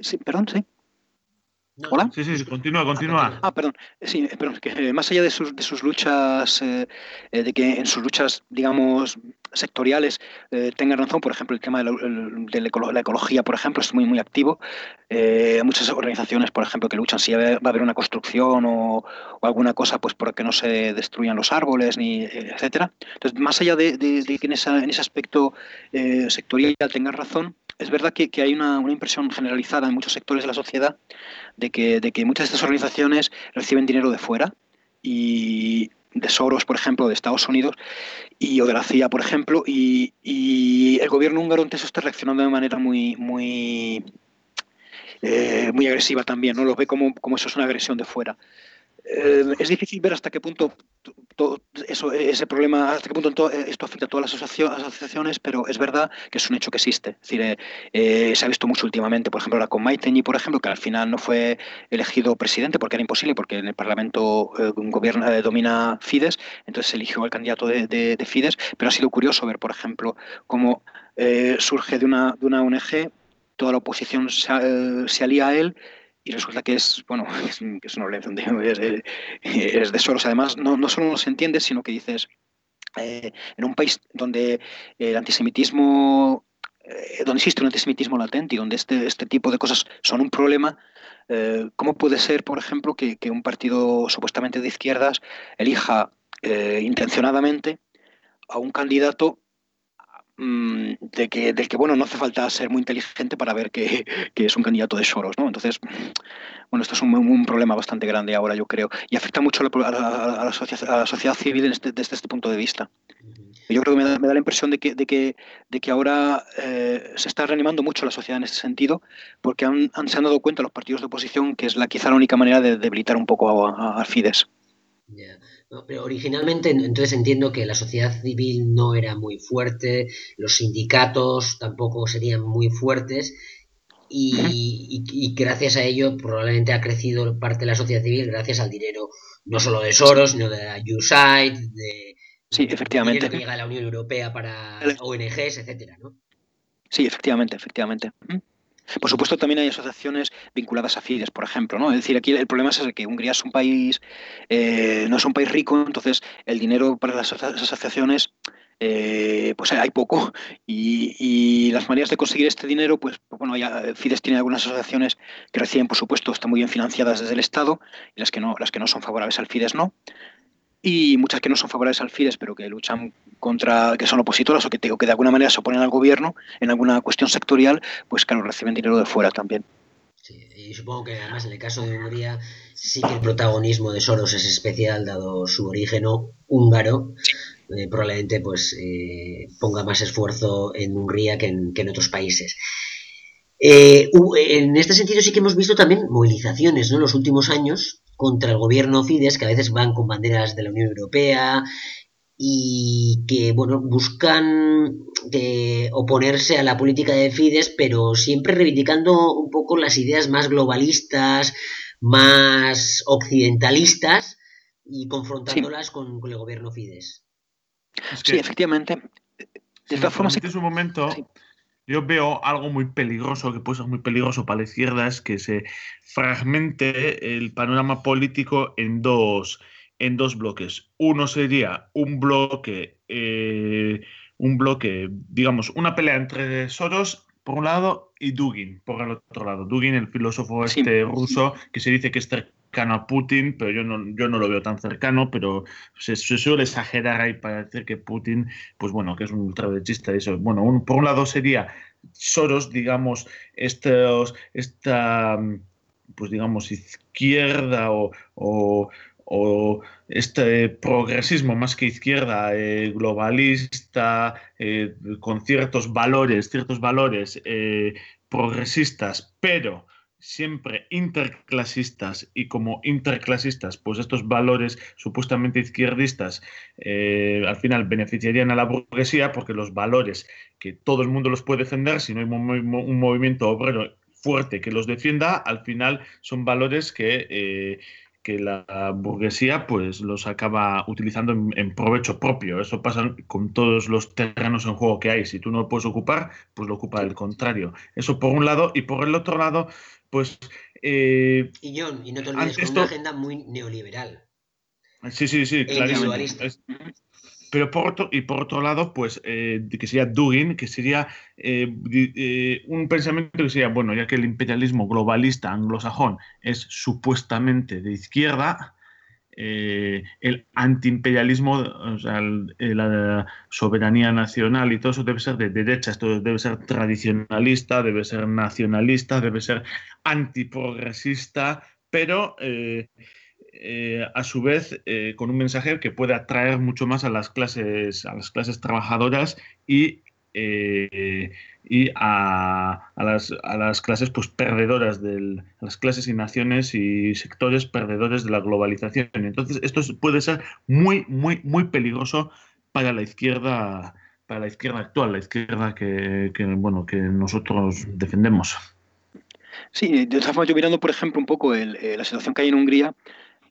[SPEAKER 2] sí perdón, sí.
[SPEAKER 3] ¿Hola? Sí, sí, continúa, continúa.
[SPEAKER 2] Ah, perdón. Sí, perdón, que eh, más allá de sus, de sus luchas, eh, eh, de que en sus luchas, digamos, sectoriales tengan razón, por ejemplo, el tema de la, la, ecología, por ejemplo, es muy, muy activo. muchas organizaciones, por ejemplo, que luchan si va a haber una construcción o, o, alguna cosa, pues para que no se destruyan los árboles, ni etcétera. Entonces, más allá de, de, de que en, esa, en ese aspecto sectorial tengan razón, es verdad que, hay una, impresión generalizada en muchos sectores de la sociedad de que, de que muchas de estas organizaciones reciben dinero de fuera y de Soros, por ejemplo, de Estados Unidos y o de la CIA, por ejemplo, y, el gobierno húngaro ante eso está reaccionando de manera muy muy eh, muy agresiva también, ¿no? Lo ve como, como eso es una agresión de fuera. Eh, es difícil ver hasta qué punto todo eso, ese problema, hasta qué punto esto afecta a todas las asociaciones, pero es verdad que es un hecho que existe. Es decir, eh, eh, se ha visto mucho últimamente, por ejemplo, la con Maitenyi, por ejemplo, que al final no fue elegido presidente porque era imposible, porque en el Parlamento gobierna, domina Fides, entonces se eligió al candidato de, de, Fides, pero ha sido curioso ver, por ejemplo, cómo surge de una, de una ONG, toda la oposición se, se alía a él y resulta que es, bueno, es, es una organización de, es, de Soros. Además, no, no solo no se entiende, sino que dices, eh, en un país donde el antisemitismo, eh, donde existe un antisemitismo latente y donde este, este tipo de cosas son un problema, eh, ¿cómo puede ser, por ejemplo, que, que, un partido supuestamente de izquierdas elija intencionadamente a un candidato Mm, de que, del que bueno, no hace falta ser muy inteligente para ver que, es un candidato de Soros, ¿no? Entonces, bueno, esto es un, problema bastante grande ahora, yo creo, y afecta mucho a la, sociedad, civil este, desde este punto de vista. Yo creo que me da, la impresión de que, de que, de que ahora eh, se está reanimando mucho la sociedad en este sentido, porque han, se han dado cuenta los partidos de oposición que es la, quizá la única manera de debilitar un poco a,
[SPEAKER 1] Pero originalmente, entonces entiendo que la sociedad civil no era muy fuerte, los sindicatos tampoco serían muy fuertes, y, gracias a ello probablemente ha crecido parte de la sociedad civil gracias al dinero no solo de Soros, sino de la USAID, de,
[SPEAKER 2] sí, efectivamente.
[SPEAKER 1] que llega la Unión Europea para ONGs, etcétera, ¿no?
[SPEAKER 2] Sí, efectivamente, efectivamente. Por supuesto, también hay asociaciones vinculadas a Fides, por ejemplo. ¿no? Es decir, aquí el problema es que Hungría es un país, eh, no es un país rico, entonces el dinero para las asociaciones eh, pues hay poco y, las maneras de conseguir este dinero, pues, bueno, ya Fides tiene algunas asociaciones que reciben, por supuesto, están muy bien financiadas desde el Estado y las que no, las que no son favorables al Fides no y muchas que no son favorables al Fidesz, pero que luchan contra, que son opositoras o que, que de alguna manera se oponen al gobierno en alguna cuestión sectorial, pues claro, reciben dinero de fuera también.
[SPEAKER 1] Sí, y supongo que además en el caso de Hungría sí que el protagonismo de Soros es especial, dado su origen húngaro. Eh, probablemente pues eh, ponga más esfuerzo en Hungría que en, que en otros países. Eh, en este sentido sí que hemos visto también movilizaciones ¿no? en los últimos años contra el gobierno Fides, que a veces van con banderas de la Unión Europea y que bueno buscan eh, oponerse a la política de Fides, pero siempre reivindicando un poco las ideas más globalistas, más occidentalistas y confrontándolas con, el gobierno Fides.
[SPEAKER 2] sí, efectivamente.
[SPEAKER 3] De todas formas, en su momento, yo veo algo muy peligroso, que puede ser muy peligroso para la izquierda, es que se fragmente el panorama político en dos, en dos bloques. Uno sería un bloque, eh, un bloque, digamos, una pelea entre Soros por un lado y Dugin por el otro lado. Dugin, el filósofo este ruso, que se dice que es cercano a Putin, pero yo no, yo no lo veo tan cercano, pero se, suele exagerar ahí para decir que Putin, pues bueno, que es un ultraderechista y eso. Bueno, por un lado sería Soros, digamos, estos, esta, pues digamos, izquierda o, este progresismo más que izquierda, eh, globalista, eh, con ciertos valores, ciertos valores eh, progresistas, pero siempre interclasistas y como interclasistas, pues estos valores supuestamente izquierdistas eh, al final beneficiarían a la burguesía porque los valores que todo el mundo los puede defender, si no hay un movimiento obrero fuerte, que los defienda, al final son valores que, eh, que la burguesía pues los acaba utilizando en, provecho propio. Eso pasa con todos los terrenos en juego que hay. Si tú no lo puedes ocupar, pues lo ocupa el contrario. Eso por un lado. Y por el otro lado, pues...
[SPEAKER 1] Eh, y John, y no te olvides, con una agenda muy neoliberal.
[SPEAKER 3] Sí, sí, sí, claro. Pero por otro, y por otro lado, pues, eh, que sería Dugin, que sería eh, eh, un pensamiento que sería, bueno, ya que el imperialismo globalista anglosajón es supuestamente de izquierda, el antiimperialismo, o sea, la soberanía nacional y todo eso debe ser de derecha, esto debe ser tradicionalista, debe ser nacionalista, debe ser antiprogresista, pero eh, a su vez eh, con un mensaje que puede atraer mucho más a las clases, a las clases trabajadoras y, eh, y a, las, a, las, clases pues, perdedoras, de las clases y naciones y sectores perdedores de la globalización. Entonces, esto puede ser muy, muy, muy peligroso para la izquierda para la izquierda actual, la izquierda que, bueno, que nosotros defendemos.
[SPEAKER 2] Sí, de todas formas, yo mirando, por ejemplo, un poco la situación que hay en Hungría,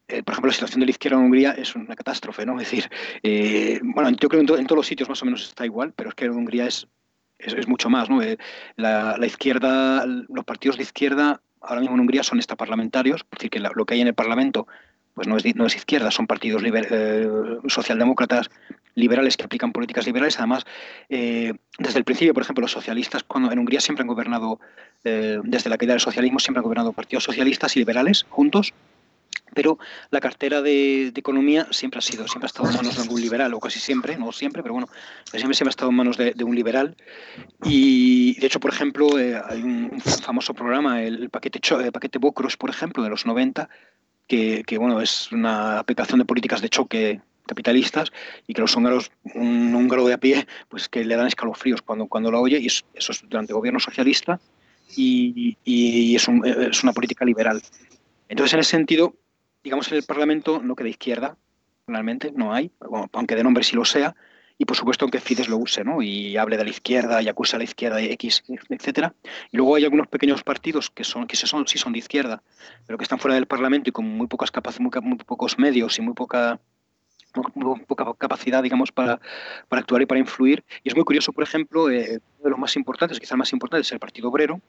[SPEAKER 2] eh, por ejemplo, la situación de la izquierda en Hungría es una catástrofe, ¿no? Es decir, eh, bueno, yo creo que en, todos los sitios más o menos está igual, pero es que en Hungría es, es, mucho más, ¿no? Eh, la, izquierda, los partidos de izquierda ahora mismo en Hungría son extraparlamentarios, es decir, que lo que hay en el Parlamento pues no es, no es izquierda, son partidos socialdemócratas liberales que aplican políticas liberales. Además, desde el principio, por ejemplo, los socialistas cuando en Hungría siempre han gobernado, desde la caída del socialismo, siempre han gobernado partidos socialistas y liberales juntos pero la cartera de, Economía siempre ha sido, siempre ha estado en manos de algún liberal, o casi siempre, no siempre, pero bueno, siempre, siempre ha estado en manos de, un liberal. Y de hecho, por ejemplo, eh, hay un, famoso programa, el paquete, el paquete Bocros, por ejemplo, de los 90, que, bueno, es una aplicación de políticas de choque capitalistas y que los húngaros, un húngaro de a pie, pues que le dan escalofríos cuando, cuando lo oye, y eso es durante el gobierno socialista y, y es, es una política liberal. Entonces, en ese sentido, digamos, en el Parlamento no queda izquierda, realmente, no hay, aunque de nombre sí lo sea, y por supuesto aunque Fidesz lo use, ¿no? Y hable de la izquierda y acuse a la izquierda de X, etcétera. Y luego hay algunos pequeños partidos que son, que son, sí son de izquierda, pero que están fuera del Parlamento y con muy pocas muy, muy pocos medios y muy poca muy poca capacidad, digamos, para, para, actuar y para influir. Y es muy curioso, por ejemplo, eh, uno de los más importantes, quizá el más importante, es el Partido Obrero,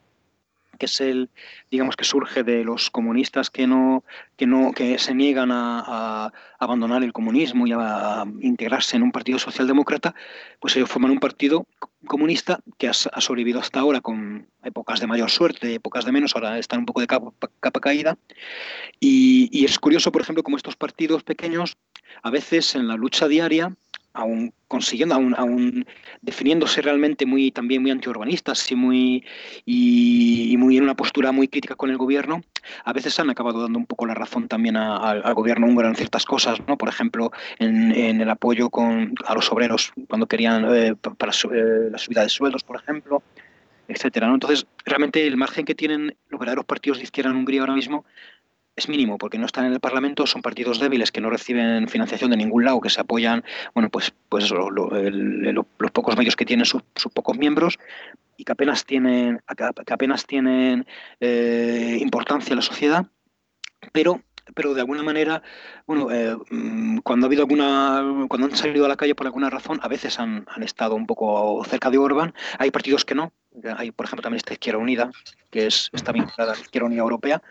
[SPEAKER 2] que es el, digamos, que surge de los comunistas que no, que no, que se niegan a, abandonar el comunismo y a, integrarse en un partido socialdemócrata, pues ellos forman un partido comunista que ha, sobrevivido hasta ahora con épocas de mayor suerte, épocas de menos, ahora están un poco de capa, caída. Y, y es curioso, por ejemplo, como estos partidos pequeños, a veces en la lucha diaria, aún consiguiendo, aún, definiéndose realmente muy también muy antiurbanistas y muy y, muy en una postura muy crítica con el gobierno, a veces han acabado dando un poco la razón también al gobierno húngaro en ciertas cosas, ¿no? Por ejemplo, en, el apoyo con, a los obreros cuando querían eh, para eh, la subida de sueldos, por ejemplo, etcétera. Entonces, realmente el margen que tienen los verdaderos partidos de izquierda en Hungría ahora mismo es mínimo porque no están en el Parlamento, son partidos débiles que no reciben financiación de ningún lado, que se apoyan, bueno, pues, pues los pocos medios que tienen sus, pocos miembros y que apenas tienen, que apenas tienen eh, importancia en la sociedad, pero pero de alguna manera, bueno, eh, mm, cuando ha habido alguna, cuando han salido a la calle por alguna razón, a veces han, han estado un poco cerca de Orban. Hay partidos que no. Hay, por ejemplo, también esta Izquierda Unida, que es, está vinculada a la Izquierda Unida Europea,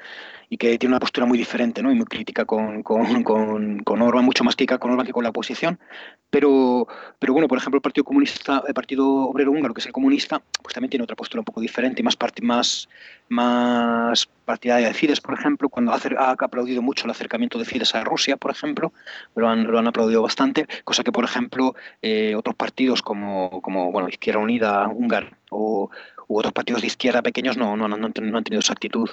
[SPEAKER 2] y que tiene una postura muy diferente ¿no? y muy crítica con, con, con, con Orban, mucho más crítica con Orban que con la oposición. Pero, pero bueno, por ejemplo, el Partido Comunista, el Partido Obrero Húngaro, que es el comunista, pues también tiene otra postura un poco diferente más, más, más partidaria de Fidesz, por ejemplo, cuando ha, ha, aplaudido mucho el acercamiento de Fidesz a Rusia, por ejemplo, lo han, lo han aplaudido bastante, cosa que, por ejemplo, eh, otros partidos como, como bueno, Izquierda Unida Húngara o u otros partidos de izquierda pequeños no, no, no, no han tenido esa actitud.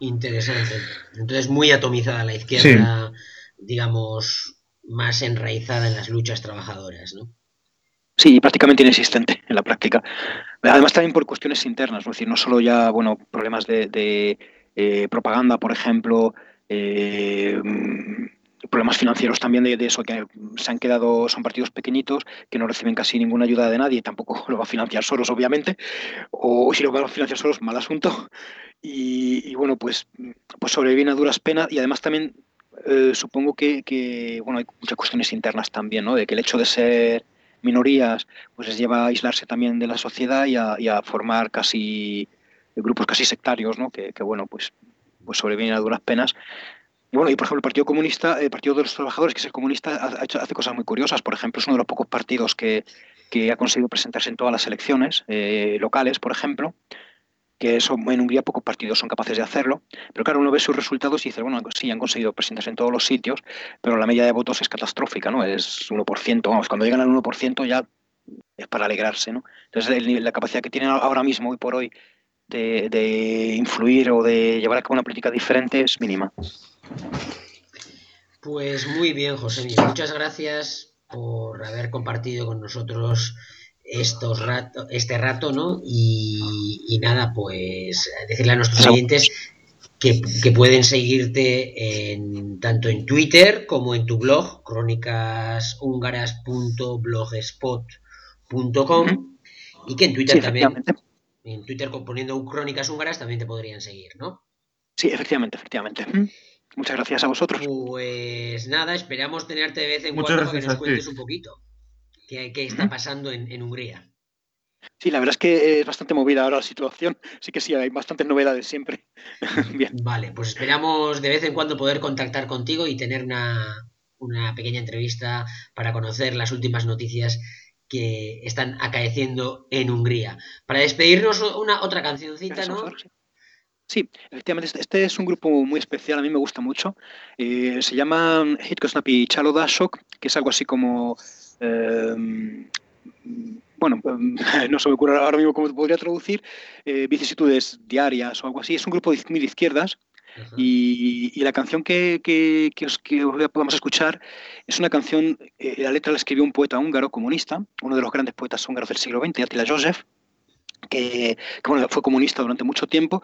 [SPEAKER 1] Interesante. Entonces, muy atomizada la izquierda, digamos, más enraizada en las luchas trabajadoras, ¿no?
[SPEAKER 2] Sí, prácticamente inexistente en la práctica. Además, también por cuestiones internas, es decir, no solo ya, bueno, problemas de, eh, propaganda, por ejemplo, eh, problemas financieros también de, eso, que se han quedado, son partidos pequeñitos, que no reciben casi ninguna ayuda de nadie, tampoco lo va a financiar Soros, obviamente, o si lo va a financiar Soros, mal asunto. Y, bueno, pues, pues sobreviven a duras penas y además también eh, supongo que, bueno, hay muchas cuestiones internas también, ¿no? De que el hecho de ser minorías, pues les lleva a aislarse también de la sociedad y a, formar casi grupos casi sectarios, ¿no? Que, bueno, pues, pues sobreviven a duras penas. Bueno, y por ejemplo, el Partido Comunista, el Partido de los Trabajadores, que es el comunista, hace cosas muy curiosas. Por ejemplo, es uno de los pocos partidos que, ha conseguido presentarse en todas las elecciones eh, locales, por ejemplo que eso en Hungría pocos partidos son capaces de hacerlo, pero claro, uno ve sus resultados y dice, bueno, sí, han conseguido presentarse en todos los sitios, pero la media de votos es catastrófica, ¿no? Es 1%, vamos, cuando llegan al 1% ya es para alegrarse, ¿no? Entonces la capacidad que tienen ahora mismo, hoy por hoy, de, influir o de llevar a cabo una política diferente es mínima.
[SPEAKER 1] Pues muy bien, José. Muchas gracias por haber compartido con nosotros estos rato, este rato, ¿no? Y, nada, pues decirle a nuestros oyentes que, pueden seguirte en, tanto en Twitter como en tu blog, crónicasungaras.blogspot.com y que en Twitter también, en Twitter poniendo Crónicas Húngaras también te podrían seguir, ¿no?
[SPEAKER 2] Sí, efectivamente, efectivamente. Muchas gracias a vosotros.
[SPEAKER 1] Pues nada, esperamos tenerte de vez en cuando para que nos cuentes un poquito qué, está pasando en, Hungría.
[SPEAKER 2] Sí, la verdad es que es bastante movida ahora la situación. Sí que sí, hay bastantes novedades siempre.
[SPEAKER 1] Bien. Vale, pues esperamos de vez en cuando poder contactar contigo y tener una, pequeña entrevista para conocer las últimas noticias que están acaeciendo en Hungría. Para despedirnos, una otra cancioncita, ¿no?
[SPEAKER 2] Sí, efectivamente, este, este es un grupo muy especial, a mí me gusta mucho. Eh, se llama Hitkosnapi Chaloda Shock, que es algo así como Em, bueno, em, no se me ocurre ahora mismo cómo podría traducir, eh, vicisitudes diarias o algo así. Es un grupo de izquierdas y, la canción que, que, que, os, que podamos escuchar es una canción, eh, la letra la escribió un poeta húngaro comunista, uno de los grandes poetas húngaros del siglo XX, Attila Joseph, que, bueno, fue comunista durante mucho tiempo,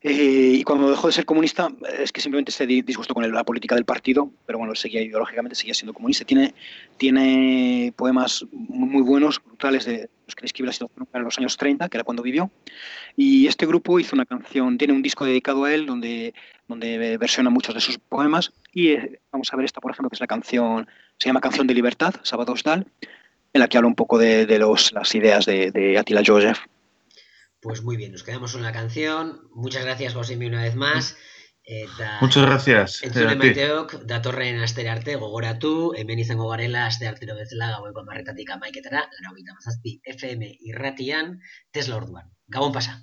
[SPEAKER 2] eh, y cuando dejó de ser comunista es que simplemente se disgustó con la política del partido, pero bueno, seguía ideológicamente, seguía siendo comunista. Tiene, tiene poemas muy buenos, brutales, de los que describe la situación en los años 30, que era cuando vivió. Y este grupo hizo una canción, tiene un disco dedicado a él donde, donde versiona muchos de sus poemas. Y eh, vamos a ver esta, por ejemplo, que es la canción, se llama Canción de Libertad, Sábados Dal, en la que habla un poco de, de los, las ideas de, de Attila Joseph.
[SPEAKER 1] Pues muy bien, nos quedamos con la canción. Muchas gracias, Josemi, una vez más.
[SPEAKER 3] Eta, Muchas gracias.
[SPEAKER 1] Entzule maiteok, datorren astere arte gogoratu, hemen izango garela aste artero bezala gaueko amarretatik amaiketara, lara hogeita mazazpi FM irratian, Tesla orduan. Gabon pasa.